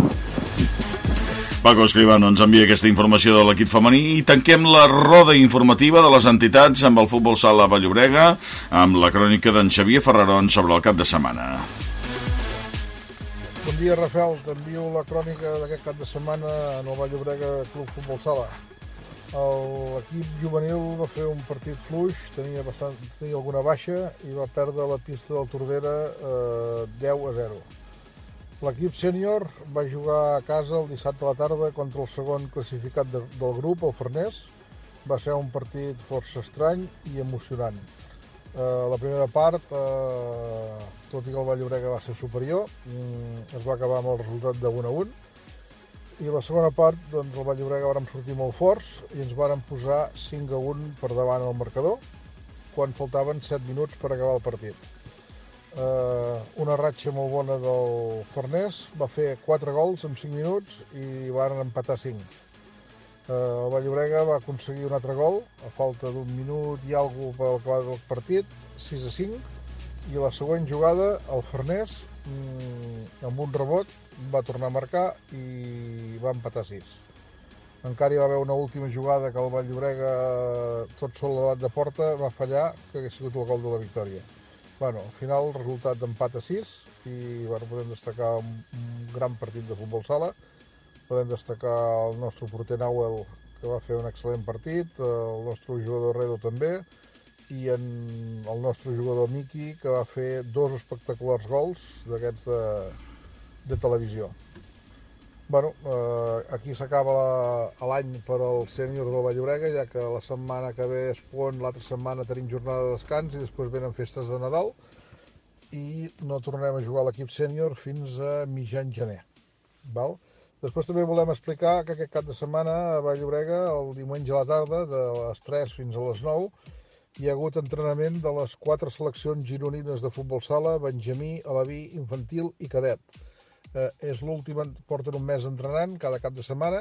Paco Escribano ens envia aquesta informació de l'equip femení i tanquem la roda informativa de les entitats amb el futbol sala Vallobrega amb la crònica d'en Xavier Ferraron sobre el cap de setmana. Bon dia, Rafael. T'envio la crònica d'aquest cap de setmana en el Vall d'Obrega Club Futbol Sala. L'equip juvenil va fer un partit fluix, tenia, bastant, tenia alguna baixa i va perdre la pista del Tordera eh, 10 a 0. L'equip sènior va jugar a casa el dissabte a la tarda contra el segon classificat de, del grup, el Farners. Va ser un partit força estrany i emocionant. Eh, la primera part, eh, tot i que el Vall-llobrega va ser superior, mm, es va acabar amb el resultat de 1 a 1. I la segona part, doncs, el Vall-llobrega vàrem sortir molt forts i ens vàrem posar 5 a 1 per davant el marcador quan faltaven 7 minuts per acabar el partit. Eh, una ratxa molt bona del Farners, va fer 4 gols en 5 minuts i van empatar 5. Eh, el Vall-llobrega va aconseguir un altre gol a falta d'un minut i alguna per acabar el partit, 6 a 5, i la següent jugada el Farners, mm, amb un rebot, va tornar a marcar i va empatar 6. Encara hi va haver una última jugada que el Vall-llobrega, tot sol l'edat de porta, va fallar, que hagués sigut el gol de la victòria. Bueno, al final resultat d'empat a 6 i bueno, podem destacar un, un gran partit de futbol sala. Podem destacar el nostre porter Nauel, que va fer un excel·lent partit, el nostre jugador Redo també, i en el nostre jugador Miki, que va fer dos espectaculars gols d'aquests de, de televisió. Bueno, eh, aquí s'acaba la- l'any per al sènior del Vall-llobrega, ja que la setmana que ve es pon, l'altra setmana tenim jornada de descans i després venen festes de Nadal i no tornarem a jugar a l'equip sènior fins a mitjan gener. Val? Després també volem explicar que aquest cap de setmana a Vall-llobrega, el diumenge a la tarda, de les 3 fins a les 9, hi ha hagut entrenament de les quatre seleccions gironines de futbol sala, Benjamí, Alaví, Infantil i Cadet. Eh, és l'últim, porten un mes entrenant cada cap de setmana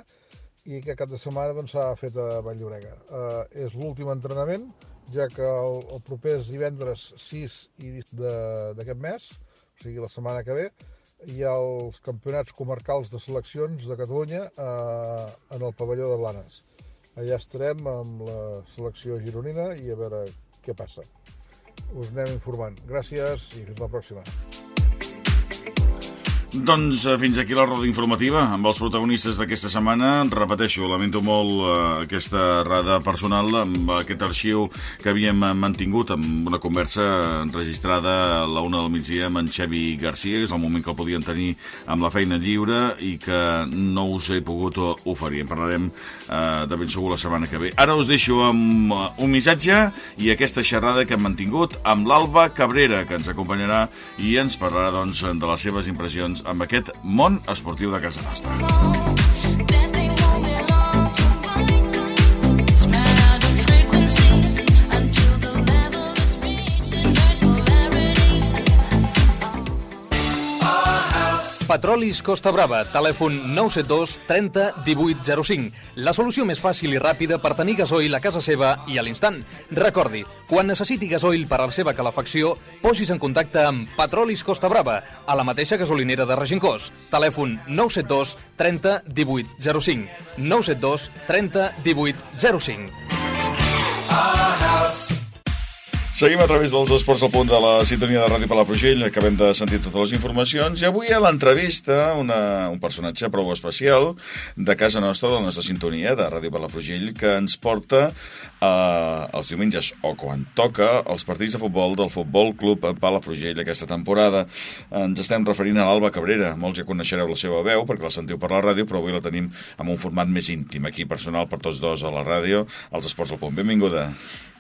i aquest cap de setmana doncs, s'ha fet a Vall-llobrega. Eh, és l'últim entrenament, ja que el, el proper divendres 6 i dis- de- d'aquest mes, o sigui la setmana que ve, hi ha els campionats comarcals de seleccions de Catalunya eh, en el pavelló de Blanes. Allà estarem amb la selecció gironina i a veure què passa. Us anem informant. Gràcies i fins la pròxima. Doncs eh, fins aquí la roda informativa amb els protagonistes d'aquesta setmana. Repeteixo, lamento molt eh, aquesta errada personal amb aquest arxiu que havíem mantingut amb una conversa enregistrada a la una del migdia amb en Xevi Garcia, que és el moment que el podien tenir amb la feina lliure i que no us he pogut oferir. En parlarem eh, de ben segur la setmana que ve. Ara us deixo amb eh, un missatge i aquesta xerrada que hem mantingut amb l'Alba Cabrera, que ens acompanyarà i ens parlarà doncs, de les seves impressions amb aquest món esportiu de casa nostra. Petrolis Costa Brava, telèfon 972 30 18 05. La solució més fàcil i ràpida per tenir gasoil a casa seva i a l'instant. Recordi, quan necessiti gasoil per a la seva calefacció, posis en contacte amb Petrolis Costa Brava, a la mateixa gasolinera de Regincós. Telèfon 972 30 18 05. 972 30 18 05. Seguim a través dels esports al punt de la sintonia de Ràdio Palafrugell. Acabem de sentir totes les informacions. I avui a l'entrevista un personatge prou especial de casa nostra, de la nostra sintonia de Ràdio Palafrugell, que ens porta eh, els diumenges, o quan toca, els partits de futbol del Futbol Club Palafrugell aquesta temporada. Ens estem referint a l'Alba Cabrera. Molts ja coneixereu la seva veu perquè la sentiu per la ràdio, però avui la tenim amb un format més íntim, aquí personal per tots dos a la ràdio, als esports al punt. Benvinguda.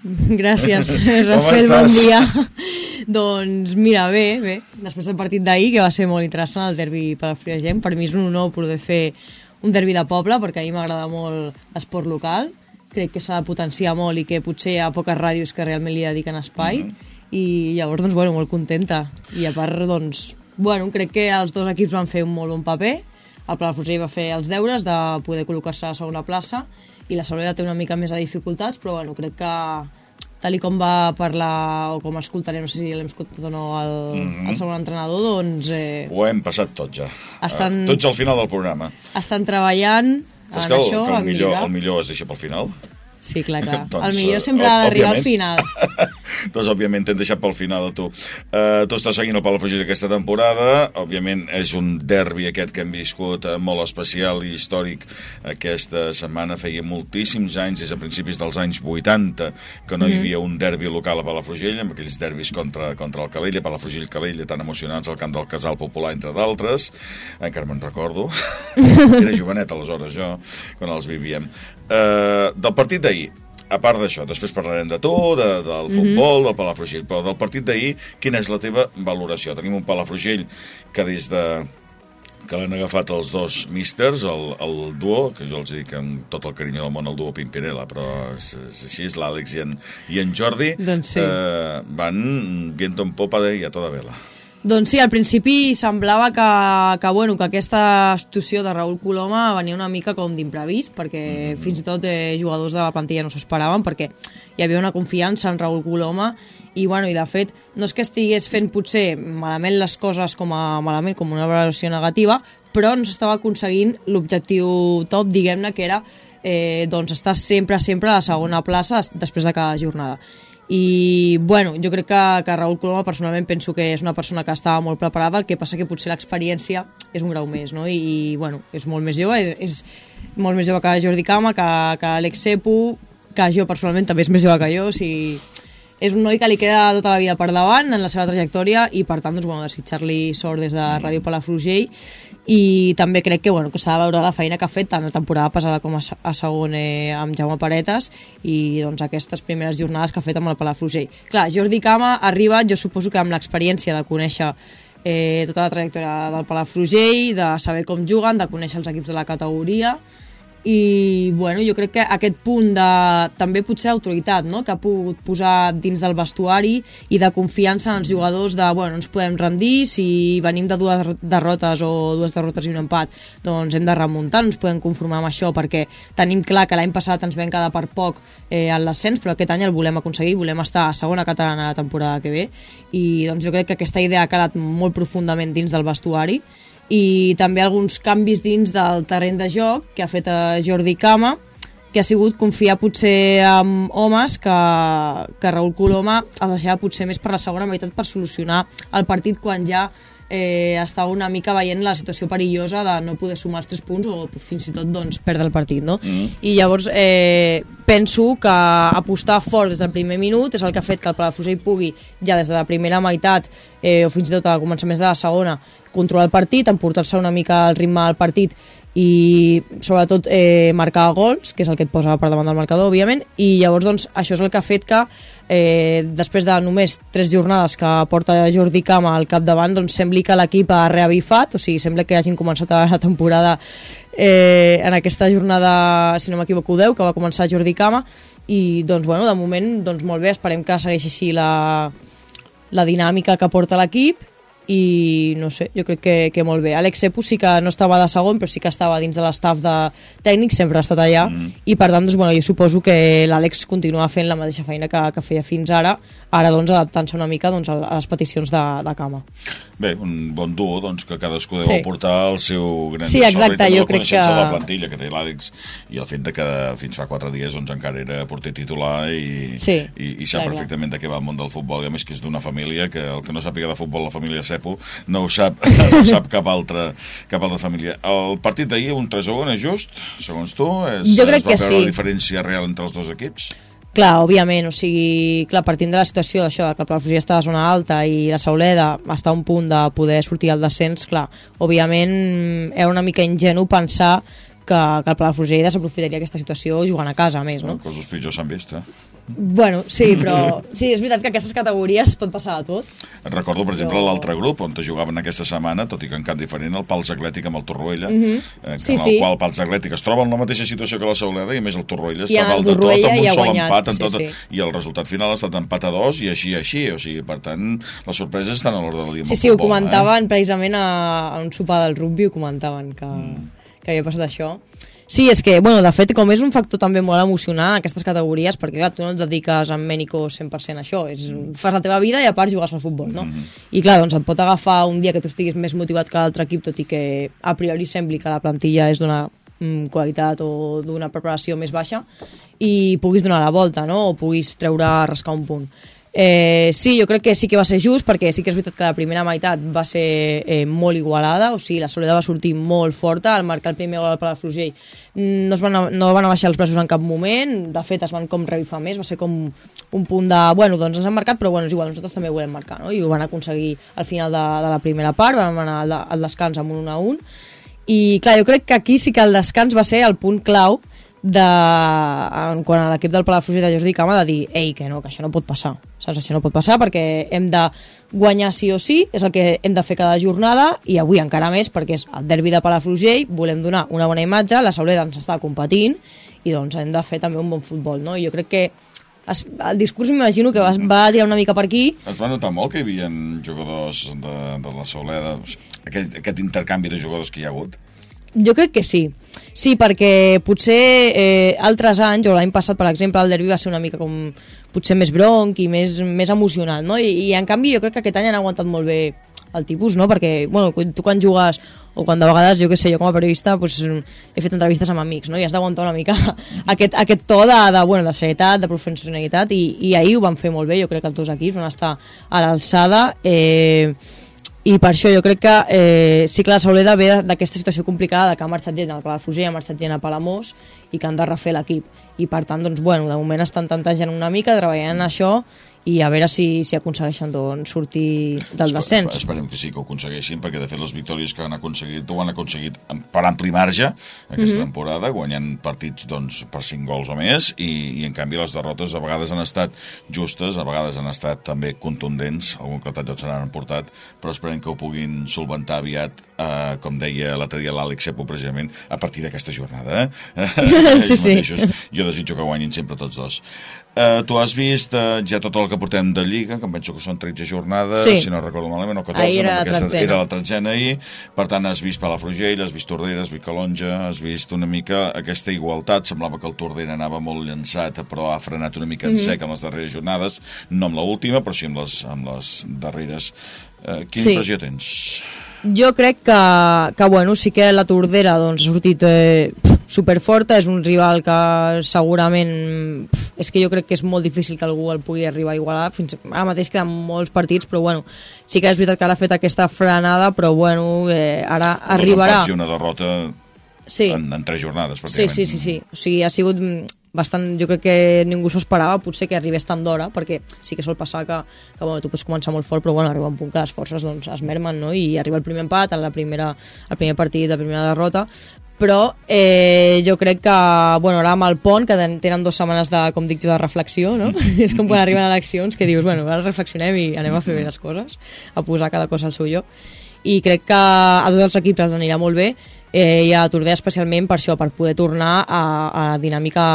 Gràcies, Rafael, bon dia. doncs mira, bé, bé. Després del partit d'ahir, que va ser molt interessant, el derbi per al Friagem, per mi és un honor poder fer un derbi de poble, perquè a mi m'agrada molt l'esport local, crec que s'ha de potenciar molt i que potser hi ha poques ràdios que realment li dediquen espai, Mhm. i llavors, doncs, bueno, molt contenta. I a part, doncs, bueno, crec que els dos equips van fer un molt bon paper, el Palafrugell va fer els deures de poder col·locar-se a la segona plaça, i la Sauleda té una mica més de dificultats, però bueno, crec que tal com va parlar, o com escoltarem, no sé si l'hem escoltat o no, el, Mhm. el segon entrenador, doncs eh, Ho hem passat tot ja. Estan- Eh, Tots al final del programa. estan treballant Saps en que el, això, que el, millor, millorar. el millor es deixa pel final? Sí, clar, clar. Doncs, el millor eh, sempre ha d'arribar al final. doncs, òbviament, t'hem deixat pel final a tu. Uh, tu estàs seguint el Palafrugell aquesta temporada. Òbviament, és un derbi aquest que hem viscut uh, molt especial i històric aquesta setmana. Feia moltíssims anys, des de principis dels anys 80, que no hi Mhm. havia un derbi local a Palafrugell, amb aquells derbis contra, contra el Calella, Palafrugell-Calella, tan emocionants al camp del Casal Popular, entre d'altres. Encara me'n recordo. Era jovenet, aleshores, jo, quan els vivíem. Uh, del partit d'ahir, a part d'això, després parlarem de tu, de, del Mhm. futbol, del Palafrugell, però del partit d'ahir, quina és la teva valoració? Tenim un Palafrugell que des de que l'han agafat els dos místers, el, el duo, que jo els dic amb tot el carinyo del món, el duo Pimpirela, però és, és així, és l'Àlex i, en, i en Jordi, Doncs sí. eh, van viento en popa de, i a toda vela. Doncs sí, al principi semblava que, que, bueno, que aquesta situació de Raül Coloma venia una mica com d'imprevist, perquè Mm. fins i tot eh, jugadors de la plantilla no s'esperaven, perquè hi havia una confiança en Raül Coloma, i, bueno, i de fet no és que estigués fent potser malament les coses com a malament, com una valoració negativa, però no s'estava aconseguint l'objectiu top, diguem-ne, que era eh, doncs estar sempre, sempre a la segona plaça des- després de cada jornada i bueno, jo crec que, que Raül Coloma personalment penso que és una persona que estava molt preparada, el que passa que potser l'experiència és un grau més, no? I, bueno, és molt més jove, és, és molt més jove que Jordi Cama, que, que Alex Sepu, que jo personalment també és més jove que jo, o sigui, és un noi que li queda tota la vida per davant en la seva trajectòria i per tant doncs, bueno, desitjar-li sort des de Ràdio Palafrugell i també crec que, bueno, que s'ha de veure la feina que ha fet tant a temporada passada com a, a segon eh, amb Jaume Paretes i doncs, aquestes primeres jornades que ha fet amb el Palafrugell. Clar, Jordi Cama ha arribat, jo suposo que amb l'experiència de conèixer eh, tota la trajectòria del Palafrugell, de saber com juguen, de conèixer els equips de la categoria i bueno, jo crec que aquest punt de també potser autoritat no? que ha pogut posar dins del vestuari i de confiança en els jugadors de bueno, no ens podem rendir, si venim de dues derrotes o dues derrotes i un empat doncs hem de remuntar, no ens podem conformar amb això perquè tenim clar que l'any passat ens vam quedar per poc eh, en l'ascens però aquest any el volem aconseguir, volem estar a segona catalana la temporada que ve i doncs jo crec que aquesta idea ha calat molt profundament dins del vestuari i també alguns canvis dins del terreny de joc que ha fet a Jordi Cama que ha sigut confiar potser en homes que, que Raül Coloma els deixava potser més per la segona meitat per solucionar el partit quan ja eh, estava una mica veient la situació perillosa de no poder sumar els tres punts o fins i tot doncs, perdre el partit no? Mm. i llavors eh, penso que apostar fort des del primer minut és el que ha fet que el Palafrugell pugui ja des de la primera meitat eh, o fins i tot al començament de la segona controlar el partit, emportar-se una mica el ritme del partit i sobretot eh, marcar gols, que és el que et posa per davant del marcador, òbviament, i llavors doncs, això és el que ha fet que eh, després de només tres jornades que porta Jordi Cama al capdavant, doncs sembli que l'equip ha reavifat, o sigui, sembla que hagin començat la temporada eh, en aquesta jornada, si no m'equivoco, 10, que va començar Jordi Cama, i doncs, bueno, de moment, doncs molt bé, esperem que segueixi així la, la dinàmica que porta l'equip i no sé, jo crec que, que molt bé. Àlex Sepu sí que no estava de segon, però sí que estava dins de l'estaf de tècnic, sempre ha estat allà, mm. i per tant, doncs, bueno, jo suposo que l'Àlex continua fent la mateixa feina que, que feia fins ara, ara doncs adaptant-se una mica doncs, a, les peticions de, de cama. Bé, un bon duo, doncs, que cadascú deu Sí. aportar el seu gran Sí, exacte, jo la crec que- de la plantilla que té l'Àlex i el fet de que fins fa quatre dies doncs, encara era porter titular i, Sí, i, i sap clar, clar. perfectament de què va el món del futbol i a més que és d'una família que el que no sàpiga de futbol la família Cepo no ho sap, no ho sap cap, altra, cap altra família. El partit d'ahir, un 3 a 1, és just, segons tu? És, Jo crec es va que veure sí. la diferència real entre els dos equips? Clar, òbviament, o sigui, clar, partint de la situació d'això, que el Palafrugell està a la zona alta i la Sauleda està a un punt de poder sortir al descens, clar, òbviament era una mica ingenu pensar que, que el Palafrugell desaprofitaria aquesta situació jugant a casa, a més, no? Coses pitjors s'han vist, eh? Bueno, sí, però sí, és veritat que aquestes categories pot passar de tot. Recordo, per exemple, Però- l'altre grup on jugaven aquesta setmana, tot i que en camp diferent, el Pals Atlètic amb el Torroella, Mhm. eh, que Sí, en el sí. qual el Pals Atlètic es troba en la mateixa situació que la Sauleda i més el Torroella està dalt de tot amb un sol guanyat, empat en sí, tot, sí. i el resultat final ha estat empat a dos i així, així, o sigui, per tant, les sorpreses estan a l'ordre del dia Sí, sí, ho futbol, comentaven precisament a, a un sopar del rugby, ho comentaven que, que havia passat això. Sí, és que, bueno, de fet, com és un factor també molt emocionant aquestes categories, perquè clar, tu no et dediques amb Ménico 100% a això, és, fas la teva vida i a part jugues al futbol, no? I clar, doncs et pot agafar un dia que tu estiguis més motivat que l'altre equip, tot i que a priori sembli que la plantilla és d'una mm, qualitat o d'una preparació més baixa, i puguis donar la volta, no? O puguis treure, rascar un punt. Eh, sí, jo crec que sí que va ser just perquè sí que és veritat que la primera meitat va ser eh, molt igualada, o sigui, la Soledad va sortir molt forta, al marcar el primer gol per la Frugell mm, no, es van, no van abaixar els braços en cap moment, de fet es van com revifar més, va ser com un punt de, bueno, doncs ens han marcat, però bueno, és igual, nosaltres també ho volem marcar, no? i ho van aconseguir al final de, de la primera part, vam anar al, al descans amb un 1 a 1, i clar, jo crec que aquí sí que el descans va ser el punt clau de, en, quan a l'equip del Palafrugell de Jordi Cama de dir, ei, que no, que això no pot passar saps? això no pot passar perquè hem de guanyar sí o sí, és el que hem de fer cada jornada i avui encara més perquè és el derbi de Palafrugell, volem donar una bona imatge, la Sauleda ens està competint i doncs hem de fer també un bon futbol no? i jo crec que es, el discurs m'imagino que va, va tirar una mica per aquí Es va notar molt que hi havia jugadors de, de la Sauleda, aquest, aquest intercanvi de jugadors que hi ha hagut. Jo crec que sí. Sí, perquè potser eh, altres anys, o l'any passat, per exemple, el derbi va ser una mica com potser més bronc i més, més emocional, no? I, I en canvi jo crec que aquest any han aguantat molt bé el tipus, no? Perquè, bueno, tu quan jugues o quan de vegades, jo que sé, jo com a periodista pues, he fet entrevistes amb amics, no? I has d'aguantar una mica aquest, aquest to de, de, bueno, de serietat, de professionalitat, i, i ahir ho van fer molt bé, jo crec que els dos equips van estar a l'alçada, eh, i per això jo crec que eh, sí que la Sauleda ve d'aquesta situació complicada de que ha marxat gent al Palafrugell, ha marxat gent a Palamós i que han de refer l'equip. I per tant, doncs, bueno, de moment estan tantejant una mica, treballant en això i a veure si, si aconsegueixen doncs, sortir del descens. Esperem que sí, que ho aconsegueixin, perquè de fet les victòries que han aconseguit ho han aconseguit per ampli marge aquesta Mhm. temporada, guanyant partits doncs, per 5 gols o més, i, i en canvi les derrotes a vegades han estat justes, a vegades han estat també contundents, algun altre lloc se n'han emportat, però esperem que ho puguin solventar aviat, eh, com deia l'altre dia l'Àlex Sepo, precisament, a partir d'aquesta jornada. Eh? Sí, sí. mateixos. Jo desitjo que guanyin sempre tots dos. Eh, tu has vist eh, ja tot el que portem de Lliga, que em penso que són 13 jornades, Sí. si no recordo malament, o 14, Ahir era aquesta era la tretzena ahir, per tant has vist Palafrugell, has vist Tordera, has vist Calonja, has vist una mica aquesta igualtat, semblava que el Tordera anava molt llançat, però ha frenat una mica en Mhm. sec en les darreres jornades, no amb l'última, però sí amb les, amb les darreres. Eh, quina Sí. impressió tens? Jo crec que, que bueno, sí que la Tordera doncs, ha sortit eh, superforta, és un rival que segurament pf, és que jo crec que és molt difícil que algú el pugui arribar a igualar, fins ara mateix queden molts partits, però bueno, sí que és veritat que ara ha fet aquesta frenada, però bueno, eh, ara Dos arribarà. i una derrota Sí. en, en tres jornades, Sí, pràcticament. sí, sí, sí. O sigui, ha sigut bastant... Jo crec que ningú s'ho esperava, potser que arribés tan d'hora, perquè sí que sol passar que, que bueno, tu pots començar molt fort, però bueno, arriba un punt que les forces doncs, es mermen, no? I arriba el primer empat, la primera, el primer partit, la primera derrota, però eh, jo crec que, bueno, ara amb el pont, que ten- tenen dues setmanes de, com dic jo, de reflexió, no? és com quan arriben eleccions, que dius, bueno, ara reflexionem i anem a fer bé les coses, a posar cada cosa al seu lloc. I crec que a tots els equips els anirà molt bé, eh, i a Tordera especialment per això, per poder tornar a, a la dinàmica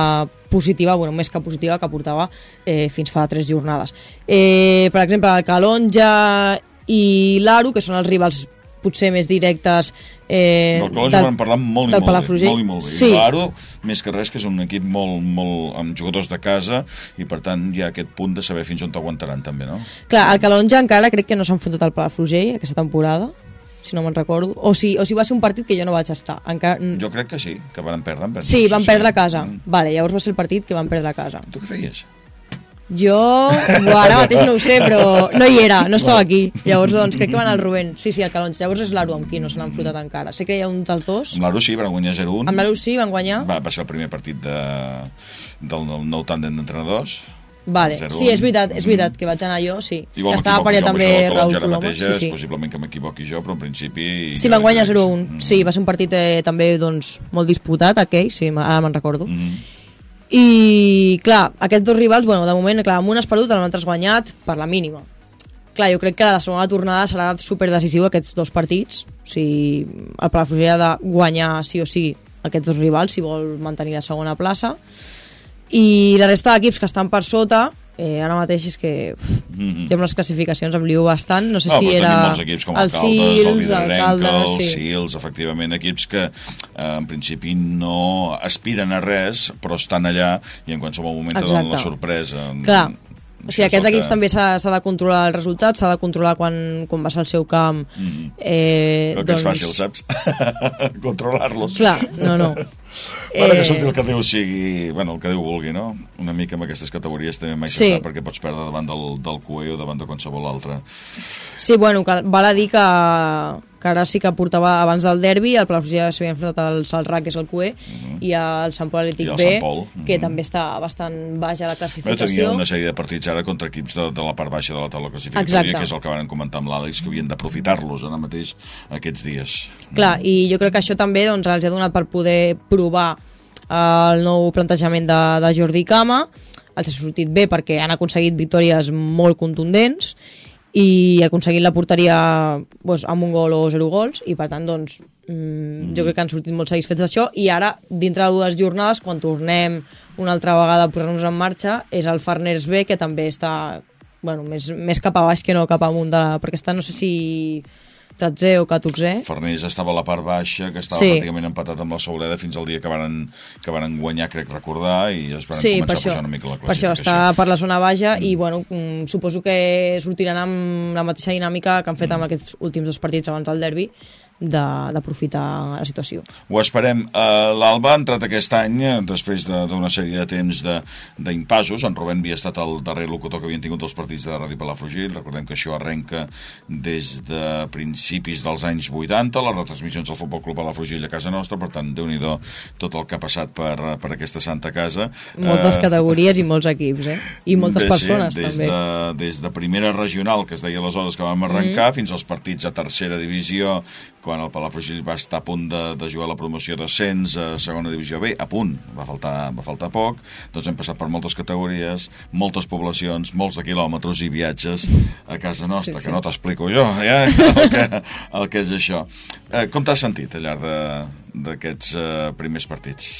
positiva, bueno, més que positiva que portava eh, fins fa tres jornades. Eh, per exemple, el Calonja i l'Aro, que són els rivals potser més directes eh, Del Calonja van parlar molt i del molt Palafrugell. molt i molt bé. Sí. I l'Aro, més que res, que és un equip molt, molt amb jugadors de casa i per tant hi ha aquest punt de saber fins on t'aguantaran també, no? Clar, el Calonja encara crec que no s'han fotut al Palafrugell aquesta temporada, si no me'n recordo. O si, o si va ser un partit que jo no vaig estar. Encara... Jo crec que sí, que van perdre. Van perdre. Sí, van perdre a casa. Vale, llavors va ser el partit que van perdre a casa. Tu què feies? Jo, buah, ara mateix no ho sé, però no hi era, no estava aquí. Llavors, doncs, crec que van al Rubén. Sí, sí, el Calonja. Llavors és l'Aro amb qui no se n'han flotat encara. Sé que hi ha un dels dos. Amb l'Aro sí, van guanyar 0-1. Amb l'Aro sí, van guanyar. Va, va ser el primer partit de, del, del nou tàndem d'entrenadors. Vale, 0-1. sí, és veritat, és veritat que vaig anar jo, sí. Igual que estava per allà també del ara Coloma. mateixa, Sí, sí. possiblement que m'equivoqui jo, però en principi... Sí, van guanyar crec que 0-1. Sí, va ser un partit eh, també doncs, molt disputat, aquell, sí, ara me'n recordo. Mm. I, clar, aquests dos rivals, bueno, de moment, clar, amb un has perdut, l'altre has guanyat per la mínima. Clar, jo crec que la segona tornada serà superdecisiu aquests dos partits. O sigui, el Palafrugell ha de guanyar sí o sí aquests dos rivals si vol mantenir la segona plaça. I la resta d'equips que estan per sota, eh, ara mateix és que uf, Mm -hmm. jo amb les classificacions em lio bastant, no sé no, si era molts equips com el Caldes, el Sils, Vidrerenca, Caldes, el sí. Sils, efectivament, equips que eh, en principi no aspiren a res, però estan allà i en qualsevol moment te donen la Exacte. sorpresa. Clar, o sigui, aquests el que- equips també s'ha de controlar el resultat, s'ha de controlar quan, quan vas al seu camp. Mm. Eh, Però que és fàcil, saps? Controlar-los. Clar, no, no. Bueno, Eh, que surti el que Déu sigui, bueno, el que Déu vulgui, no? Una mica amb aquestes categories també mai Sí. se sap perquè pots perdre davant del, del QE o davant de qualsevol altre. Sí, bueno, que val a dir que, que ara sí que portava abans del derbi, el Palafrugell s'havia enfrontat al Salrà, que és el QE, i al Sant Pol Atlètic B, Sant Pol, que mhm. també està bastant baix a la Però classificació. tenia una sèrie de partits ara contra equips de, de la part baixa de la taula classificatòria, Exacte. que és el que van comentar amb l'Àlex, que havien d'aprofitar-los ara mateix aquests dies. Clar, i jo crec que això també doncs, els ha donat per poder provar eh, el nou plantejament de, de Jordi Cama. Els ha sortit bé perquè han aconseguit victòries molt contundents i aconseguint la porteria doncs, amb un gol o zero gols i per tant doncs, mm, jo crec que han sortit molt satisfets d'això. I ara dintre de dues jornades quan tornem una altra vegada a posar-nos en marxa és el Farners B que també està bueno, més, més cap a baix que no cap amunt de la, perquè està no sé si 13 o 14 Farners estava a la part baixa, que estava Sí. pràcticament empatat amb la Sauleda fins al dia que varen, que varen guanyar, crec recordar, i es van sí, per començar a una mica la per això classificació. està per la zona baja i bueno, mm, suposo que sortiran amb la mateixa dinàmica que han fet amb aquests últims dos partits abans del derbi. de- d'aprofitar la situació. Ho esperem. Uh, L'Alba ha entrat aquest any, eh, després de- d'una sèrie de temps de- d'impassos. En Rubén havia estat el darrer locutor que havien tingut els partits de Ràdio Palafrugell. Recordem que això arrenca des de principis dels anys 80, les retransmissions del Futbol Club Palafrugell a casa nostra, per tant, déu nhi tot el que ha passat per, per aquesta santa casa. Moltes Eh, categories i molts equips, eh? I moltes Bé, persones, sí, des també. De, des de primera regional, que es deia aleshores que vam arrencar, Mhm. fins als partits a tercera divisió, quan el Palafrugell va estar a punt de, de jugar la promoció d'ascens a segona divisió B, a punt, va faltar, va faltar poc, doncs hem passat per moltes categories, moltes poblacions, molts de quilòmetres i viatges a casa nostra, Sí, sí. que no t'explico jo, ja, el, que, el que és això. Eh, com t'has sentit al llarg de- d'aquests eh, primers partits?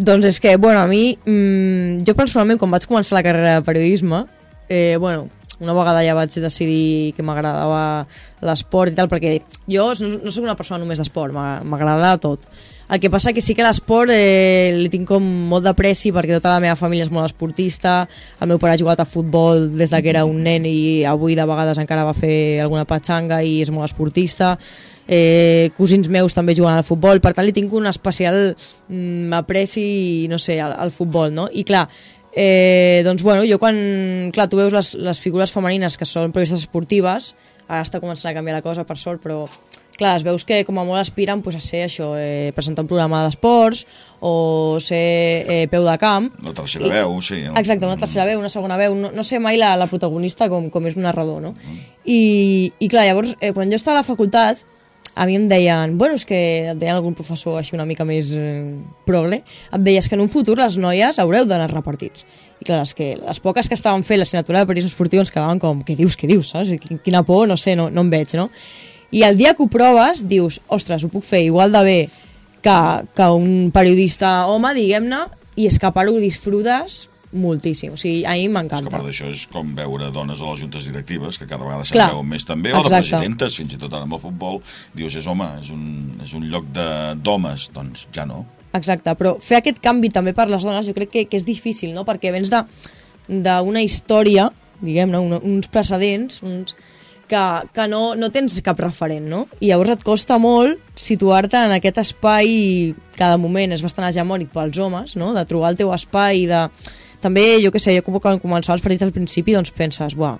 Doncs és que, bueno, a mi, mmm, jo personalment, quan vaig començar la carrera de periodisme, eh, bueno, una vegada ja vaig decidir que m'agradava l'esport i tal, perquè jo no, no sóc una persona només d'esport, m'a- m'agrada tot. El que passa que sí que l'esport eh, li tinc com molt de pressi perquè tota la meva família és molt esportista, el meu pare ha jugat a futbol des de que era un nen i avui de vegades encara va fer alguna patxanga i és molt esportista, eh, cosins meus també juguen al futbol, per tant li tinc un especial mm, apreci, no sé, al, al futbol, no? I clar, eh, doncs bueno, jo quan, clar, tu veus les, les figures femenines que són periodistes esportives, ara està començant a canviar la cosa, per sort, però clar, es veus que com a molt aspiren pues, a ser això, eh, presentar un programa d'esports o ser eh, peu de camp. La tercera I- veu, sí. Exacte, una tercera veu, una segona veu, no, no sé mai la, la protagonista com, com és un narrador, no? I, i clar, llavors, eh, quan jo estava a la facultat, a mi em deien, bueno, és que et deien algun professor així una mica més eh, progre, et deies que en un futur les noies haureu d'anar repartits. I clar, és que les poques que estaven fent l'assignatura de periodisme esportiu ens quedaven com, què dius, què dius, saps? Quin- Quina por, no sé, no, no em veig, no? I el dia que ho proves, dius, ostres, ho puc fer igual de bé que, que un periodista home, diguem-ne, i és que a part ho disfrutes moltíssim. O sigui, a mi És que m'encanta. part d'això és com veure dones a les juntes directives, que cada vegada se'n veuen més també, o de Exacte. presidentes, fins i tot ara amb el futbol, dius, és home, és un, és un lloc de- d'homes, doncs ja no. Exacte, però fer aquest canvi també per les dones jo crec que, que és difícil, no? Perquè vens de- d'una història, diguem-ne, un, uns precedents, uns, que, que no, no tens cap referent, no? I llavors et costa molt situar-te en aquest espai que de moment és bastant hegemònic pels homes, no? De trobar el teu espai, de... També, jo què sé, jo com quan començava els partits al principi, doncs penses, buah,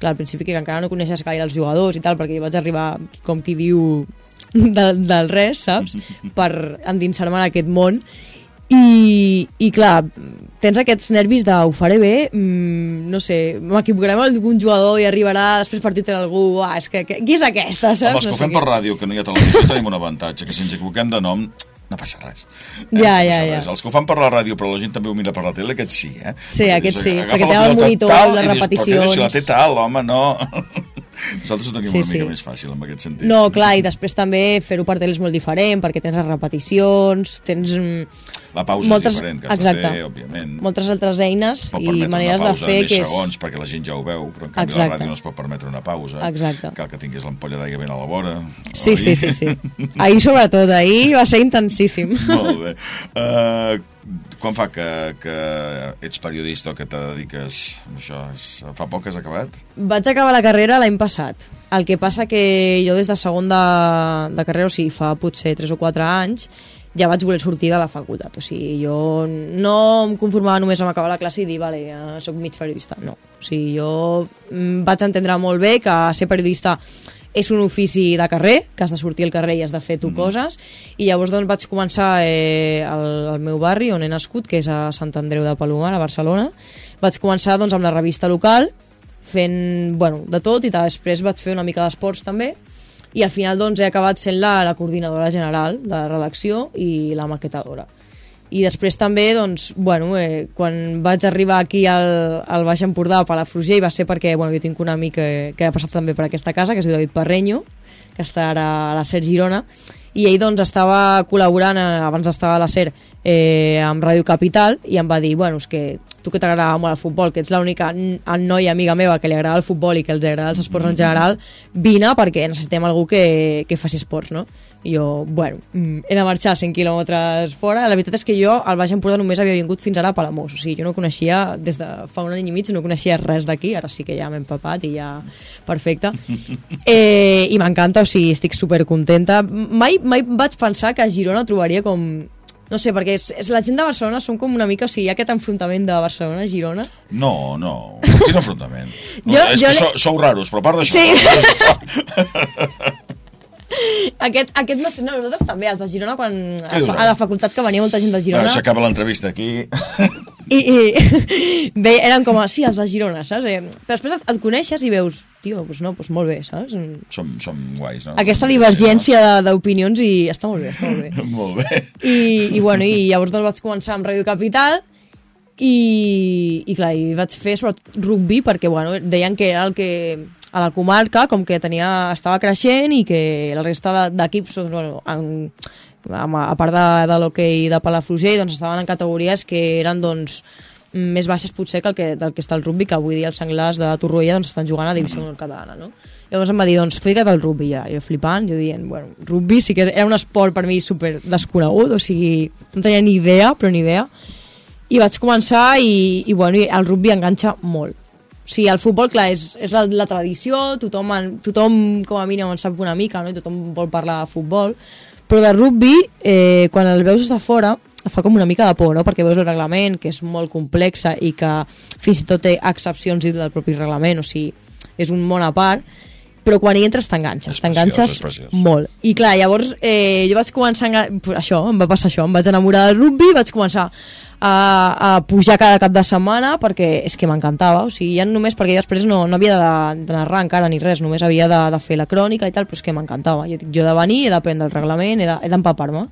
clar, al principi que encara no coneixes gaire els jugadors i tal, perquè jo vaig arribar, com qui diu, del, del res, saps? Per endinsar-me en aquest món. I, i clar, tens aquests nervis de ho faré bé, mm, no sé, m'equivocaré amb algun jugador i arribarà després partit en algú, ah, és que, que qui és aquesta, saps? Amb els que no fem per ràdio, que no hi ha televisió, tenim un avantatge, que si ens equivoquem de nom, no passa res. Ja, no ja, ja. res. Els que ho fan per la ràdio, però la gent també ho mira per la tele, aquests sí, eh? Sí, aquests sí, perquè tenen el monitor, tal, les dius, repeticions. Que si la té tal, home, no... Nosaltres ho tenim Sí, una mica sí. més fàcil, en aquest sentit. No, clar, i després també fer-ho per tele és molt diferent, perquè tens les repeticions, tens... La pausa moltes, és diferent, que has exacte, de fer, òbviament. moltes altres eines i permetre maneres de fer que és... segons perquè la gent ja ho veu, però en canvi Exacte. la ràdio no es pot permetre una pausa. Exacte. Cal que tinguis l'ampolla d'aigua ben a la vora. Sí, oi? sí, sí, sí. Ahir sobretot, ahir va ser intensíssim. Molt bé. Uh, quan fa que, que ets periodista o que te dediques a això? Fa poc que has acabat? Vaig acabar la carrera l'any passat. El que passa que jo des de segon de, de carrera, o sigui, fa potser 3 o 4 anys, ja vaig voler sortir de la facultat. O sigui, jo no em conformava només amb acabar la classe i dir, vale, eh, soc mig periodista. No. O sigui, jo mm, vaig entendre molt bé que ser periodista és un ofici de carrer, que has de sortir al carrer i has de fer tu mm. coses, i llavors doncs vaig començar eh, al, al meu barri on he nascut, que és a Sant Andreu de Palomar, a Barcelona. Vaig començar doncs amb la revista local, fent, bueno, de tot, i després vaig fer una mica d'esports també, i al final doncs he acabat sent la, la coordinadora general de la redacció i la maquetadora. I després també, doncs, bueno, eh, quan vaig arribar aquí al, al Baix Empordà, a Palafrugell, va ser perquè, bueno, jo tinc un amic que, que ha passat també per aquesta casa, que es diu David Parreño, que està ara a la SER Girona, i ell doncs estava col·laborant, eh, abans d'estar a la SER, eh, amb Ràdio Capital, i em va dir, bueno, és que tu que t'agrada molt el futbol, que ets l'única noia amiga meva que li agrada el futbol i que els agrada els esports en general, vine perquè necessitem algú que, que faci esports, no? I jo, bueno, mm, he de marxar 100 quilòmetres fora. La veritat és que jo al Baix Empordà només havia vingut fins ara a Palamós, o sigui, jo no coneixia, des de fa un any i mig, no coneixia res d'aquí, ara sí que ja m'he empapat i ja perfecte. Eh, I m'encanta, o sigui, estic super contenta. Mai, mai vaig pensar que a Girona trobaria com no sé, perquè és, és la gent de Barcelona som com una mica, o sigui, hi ha aquest enfrontament de Barcelona-Girona. No, no. Quin enfrontament? No, Jo- és jo que le- sou, sou raros, però a part d'això... Sí. Aquest, aquest no sé, no, nosaltres també, els de Girona, quan a, a la facultat que venia molta gent de Girona, S'acaba l'entrevista aquí. i, i bé, eren com, sí, els de Girona, saps? Eh, però després et, et coneixes i veus, tio, doncs no, doncs molt bé, saps? Som, som guais, no? Aquesta divergència de- d'opinions i està molt bé, està molt bé. Molt bé. I, i, bueno, i llavors doncs vaig començar amb Ràdio Capital i, i clar, i vaig fer sobretot rugby perquè bueno, deien que era el que a la comarca com que tenia, estava creixent i que la resta de- d'equips doncs, bueno, en, a part de, de l'hoquei de Palafrugell doncs estaven en categories que eren doncs més baixes potser que el que, del que està el rugby, que avui dia els senglars de Torroella doncs, estan jugant a divisió honor catalana, no? Llavors em va dir, doncs, fica't al rugby ja. Jo flipant, jo dient, bueno, rugby sí que era un esport per mi super desconegut, o sigui, no tenia ni idea, però ni idea. I vaig començar i, i bueno, i el rugby enganxa molt. O sigui, el futbol, clar, és, és la, la tradició, tothom, en, tothom com a mínim en sap una mica, no? i tothom vol parlar de futbol, però de rugby, eh, quan el veus de fora, fa com una mica de por, no? perquè veus el reglament, que és molt complexa i que fins i tot té excepcions dins del propi reglament, o sigui, és un món a part, però quan hi entres t'enganxes, t'enganxes molt. I clar, llavors eh, jo vaig començar, a això, em va passar això, em vaig enamorar del rugby, vaig començar a, a pujar cada cap de setmana perquè és que m'encantava, o sigui, ja només perquè jo després no, no havia de, de narrar encara ni res, només havia de, de fer la crònica i tal, però és que m'encantava. Jo, jo he de venir, he d'aprendre el reglament, he de- d'empapar-me.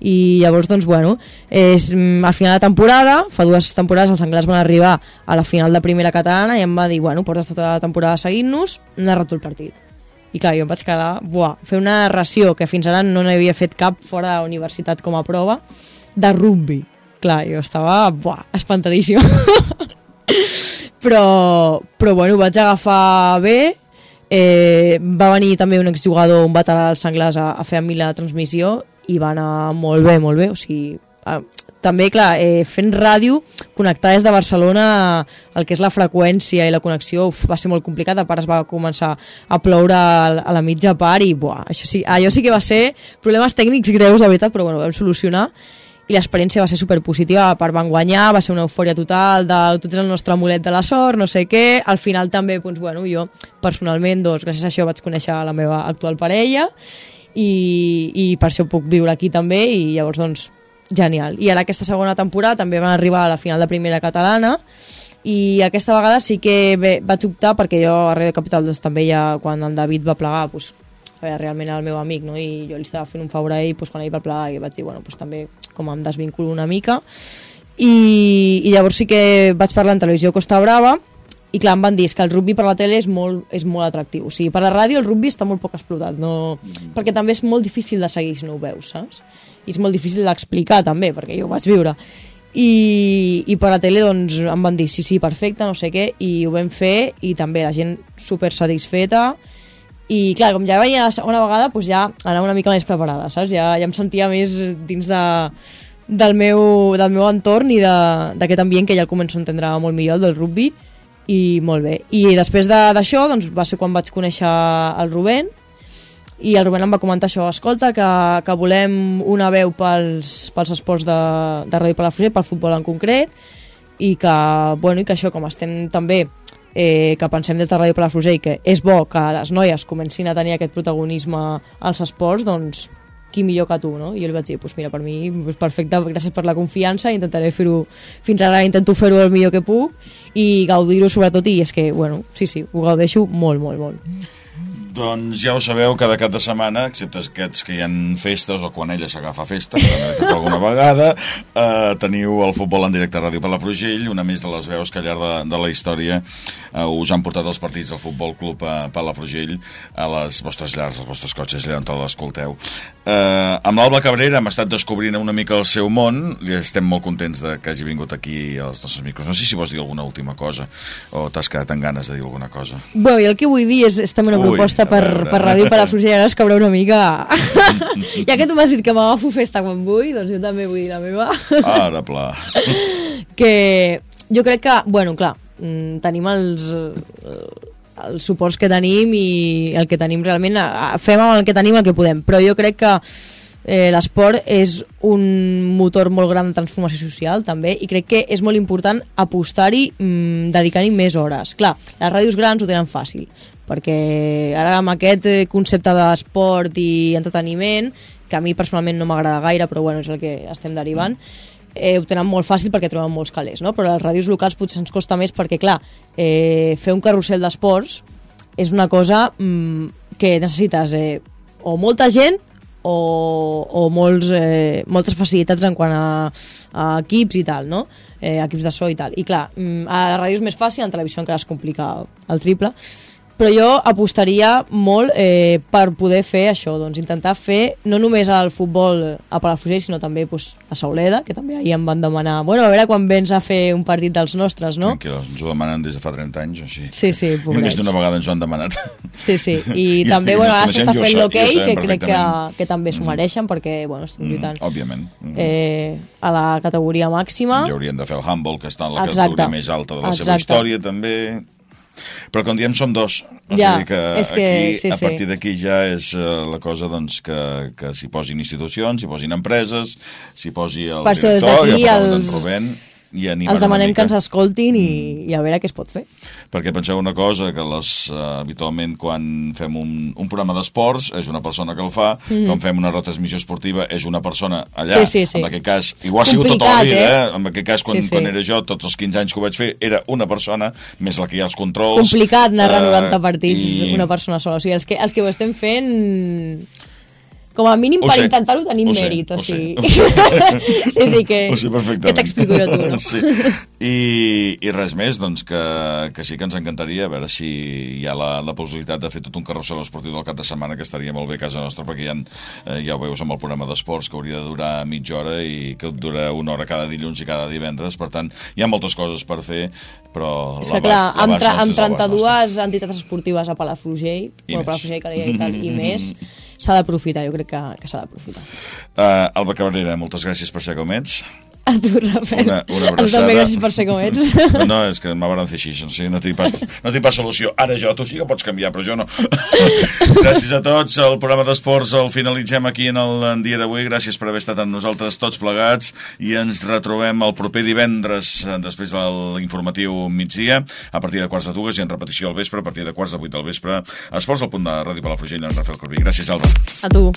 I llavors, doncs, bueno, és, mm, al final de temporada, fa dues temporades els anglès van arribar a la final de primera catalana i em va dir, bueno, portes tota la temporada seguint-nos, narra tu el partit. I clar, jo em vaig quedar, buah, fer una narració que fins ara no n'havia fet cap fora de la universitat com a prova, de rugby. Clar, jo estava, buah, espantadíssima. però, però bueno, ho vaig agafar bé, eh, va venir també un exjugador, un veterà dels Senglars a, a fer amb mi la transmissió i va anar molt bé, molt bé, o sigui, eh, també, clar, eh, fent ràdio, connectar des de Barcelona el que és la freqüència i la connexió uf, va ser molt complicat, a part es va començar a ploure a, a la mitja part i buah, això sí, allò sí que va ser problemes tècnics greus, de veritat, però bueno, ho vam solucionar i l'experiència va ser superpositiva, a part van guanyar, va ser una eufòria total, de tu ets el nostre amulet de la sort, no sé què, al final també, doncs, bueno, jo personalment, doncs, gràcies a això vaig conèixer la meva actual parella i, i per això puc viure aquí també i llavors, doncs, genial. I ara aquesta segona temporada també van arribar a la final de primera catalana i aquesta vegada sí que bé, vaig optar perquè jo a Ràdio Capital doncs, també ja quan el David va plegar doncs, a veure, realment era el meu amic, no? i jo li estava fent un favor a ell, doncs, quan ell va pla, i vaig dir, bueno, doncs, també com em desvinculo una mica, i, i llavors sí que vaig parlar en televisió Costa Brava, i clar, em van dir que el rugby per la tele és molt, és molt atractiu. O sigui, per la ràdio el rugby està molt poc explotat, no... perquè també és molt difícil de seguir si no ho veus, saps? I és molt difícil d'explicar també, perquè jo ho vaig viure. I, i per la tele doncs em van dir sí, sí, perfecte, no sé què, i ho vam fer i també la gent super satisfeta i clar, com ja veia la segona vegada doncs ja anava una mica més preparada, saps? Ja, ja em sentia més dins de, del, meu, del meu entorn i de- d'aquest ambient que ja el començo a entendre molt millor, el del rugby, i molt bé. I després de- d'això doncs, va ser quan vaig conèixer el Rubén, i el Rubén em va comentar això, escolta, que, que volem una veu pels, pels esports de, de Ràdio Palafrugell, pel futbol en concret, i que, bueno, i que això, com estem també eh, que pensem des de Ràdio Palafrugell que és bo que les noies comencin a tenir aquest protagonisme als esports, doncs qui millor que tu, no? I jo li vaig dir, pues mira, per mi pues perfecte, gràcies per la confiança, intentaré fer-ho, fins ara intento fer-ho el millor que puc i gaudir-ho sobretot, i és que, bueno, sí, sí, ho gaudeixo molt, molt, molt. Doncs ja ho sabeu, cada cap de setmana, excepte aquests que hi han festes o quan ella s'agafa festa, alguna vegada, eh, teniu el futbol en directe a Ràdio Palafrugell, una més de les veus que al llarg de, de la història eh, us han portat els partits del Futbol Club a Palafrugell a les vostres llars, als vostres cotxes, allà on l'escolteu. Eh, amb l'Alba Cabrera hem estat descobrint una mica el seu món, i estem molt contents de que hagi vingut aquí als nostres micros. No sé si vols dir alguna última cosa o t'has quedat amb ganes de dir alguna cosa. Bueno, jo el que vull dir és, és també una Ui, proposta per, per Ràdio Palafrugell, ara es cabrà una mica... ja que tu m'has dit que m'agafo festa quan vull, doncs jo també vull dir la meva. Ara, pla. que jo crec que, bueno, clar, mm, tenim els, eh, els suports que tenim i el que tenim realment, eh, fem amb el que tenim el que podem, però jo crec que eh, l'esport és un motor molt gran de transformació social també i crec que és molt important apostar-hi mm, dedicant-hi més hores. Clar, les ràdios grans ho tenen fàcil perquè ara amb aquest eh, concepte d'esport i entreteniment que a mi personalment no m'agrada gaire però bueno, és el que estem derivant eh, ho tenen molt fàcil perquè troben molts calés, no? però les ràdios locals potser ens costa més perquè, clar, eh, fer un carrusel d'esports és una cosa mm, que necessites eh, o molta gent o, o molts, eh, moltes facilitats en quant a, a equips i tal, no? Eh, equips de so i tal. I clar, mm, a la ràdio és més fàcil, en televisió encara es complica el triple, però jo apostaria molt eh, per poder fer això, doncs intentar fer no només el futbol a Palafrugell, sinó també pues, a Sauleda, que també ahir em van demanar, bueno, a veure quan vens a fer un partit dels nostres, no? Tranquil·los, ens ho demanen des de fa 30 anys, sigui. Sí, sí, I més pobrets. d'una vegada ens ho han demanat. Sí, sí, i, I- també, bueno, ara s'està fent l'hoquei, sabem que crec que, que també s'ho mereixen, perquè, bueno, estan lluitant Òbviament. Mm. eh, a la categoria màxima. I haurien de fer el handball, que està en la Exacte. categoria més alta de la seva Exacte. història, també. Però com diem, som dos. O Ja, sigui que, és que- aquí, sí, a sí. partir d'aquí ja és uh, la cosa doncs, que, que s'hi posin institucions, s'hi posin empreses, s'hi posi el Per director, d'aquí ja els- Rubén, i animar Els demanem que ens escoltin i, i a veure què es pot fer. Perquè penseu una cosa, que les, uh, habitualment quan fem un, un programa d'esports és una persona que el fa, Mhm. quan fem una retransmissió esportiva és una persona allà, Sí, sí, sí. en aquest cas, igual ha sigut tota la vida, eh? eh? en aquest cas quan, Sí, sí. quan era jo, tots els 15 anys que ho vaig fer, era una persona, més la que hi ha els controls. Complicat narrar eh, 90 partits i- una persona sola. O sigui, els que, els que ho estem fent com a mínim Ho per intentar-ho tenim ho mèrit. o sigui... sí, sí, que, Ho sé perfectament. que t'explico jo tu, no? Sí. I, I res més, doncs que, que sí que ens encantaria a veure si hi ha la, la possibilitat de fer tot un carrusel esportiu del cap de setmana, que estaria molt bé a casa nostra, perquè ha, eh, ja ho veus amb el programa d'esports, que hauria de durar mitja hora i que dura una hora cada dilluns i cada divendres. Per tant, hi ha moltes coses per fer, però És que clar, amb, amb nostre és l'abast 32 entitats esportives a Palafrugell, I. Palafrugell, Calella i tal, i més, s'ha d'aprofitar, jo crec que, que s'ha d'aprofitar. Uh, Alba Cabrera, moltes gràcies per ser com ets. A tu, Rafael. Una, una abraçada. també gràcies per ser com ets. No, no, és que m'agraden fer així, sigui, no tinc, pas, no tinc pas solució. Ara jo, tu sí que pots canviar, però jo no. gràcies a tots. El programa d'esports el finalitzem aquí en el en dia d'avui. Gràcies per haver estat amb nosaltres tots plegats i ens retrobem el proper divendres eh, després de l'informatiu migdia a partir de quarts de dues i en repetició al vespre a partir de quarts de vuit del vespre. Esports al punt de Ràdio Palafrugell en Rafael Corbí. Gràcies, Alba. A tu.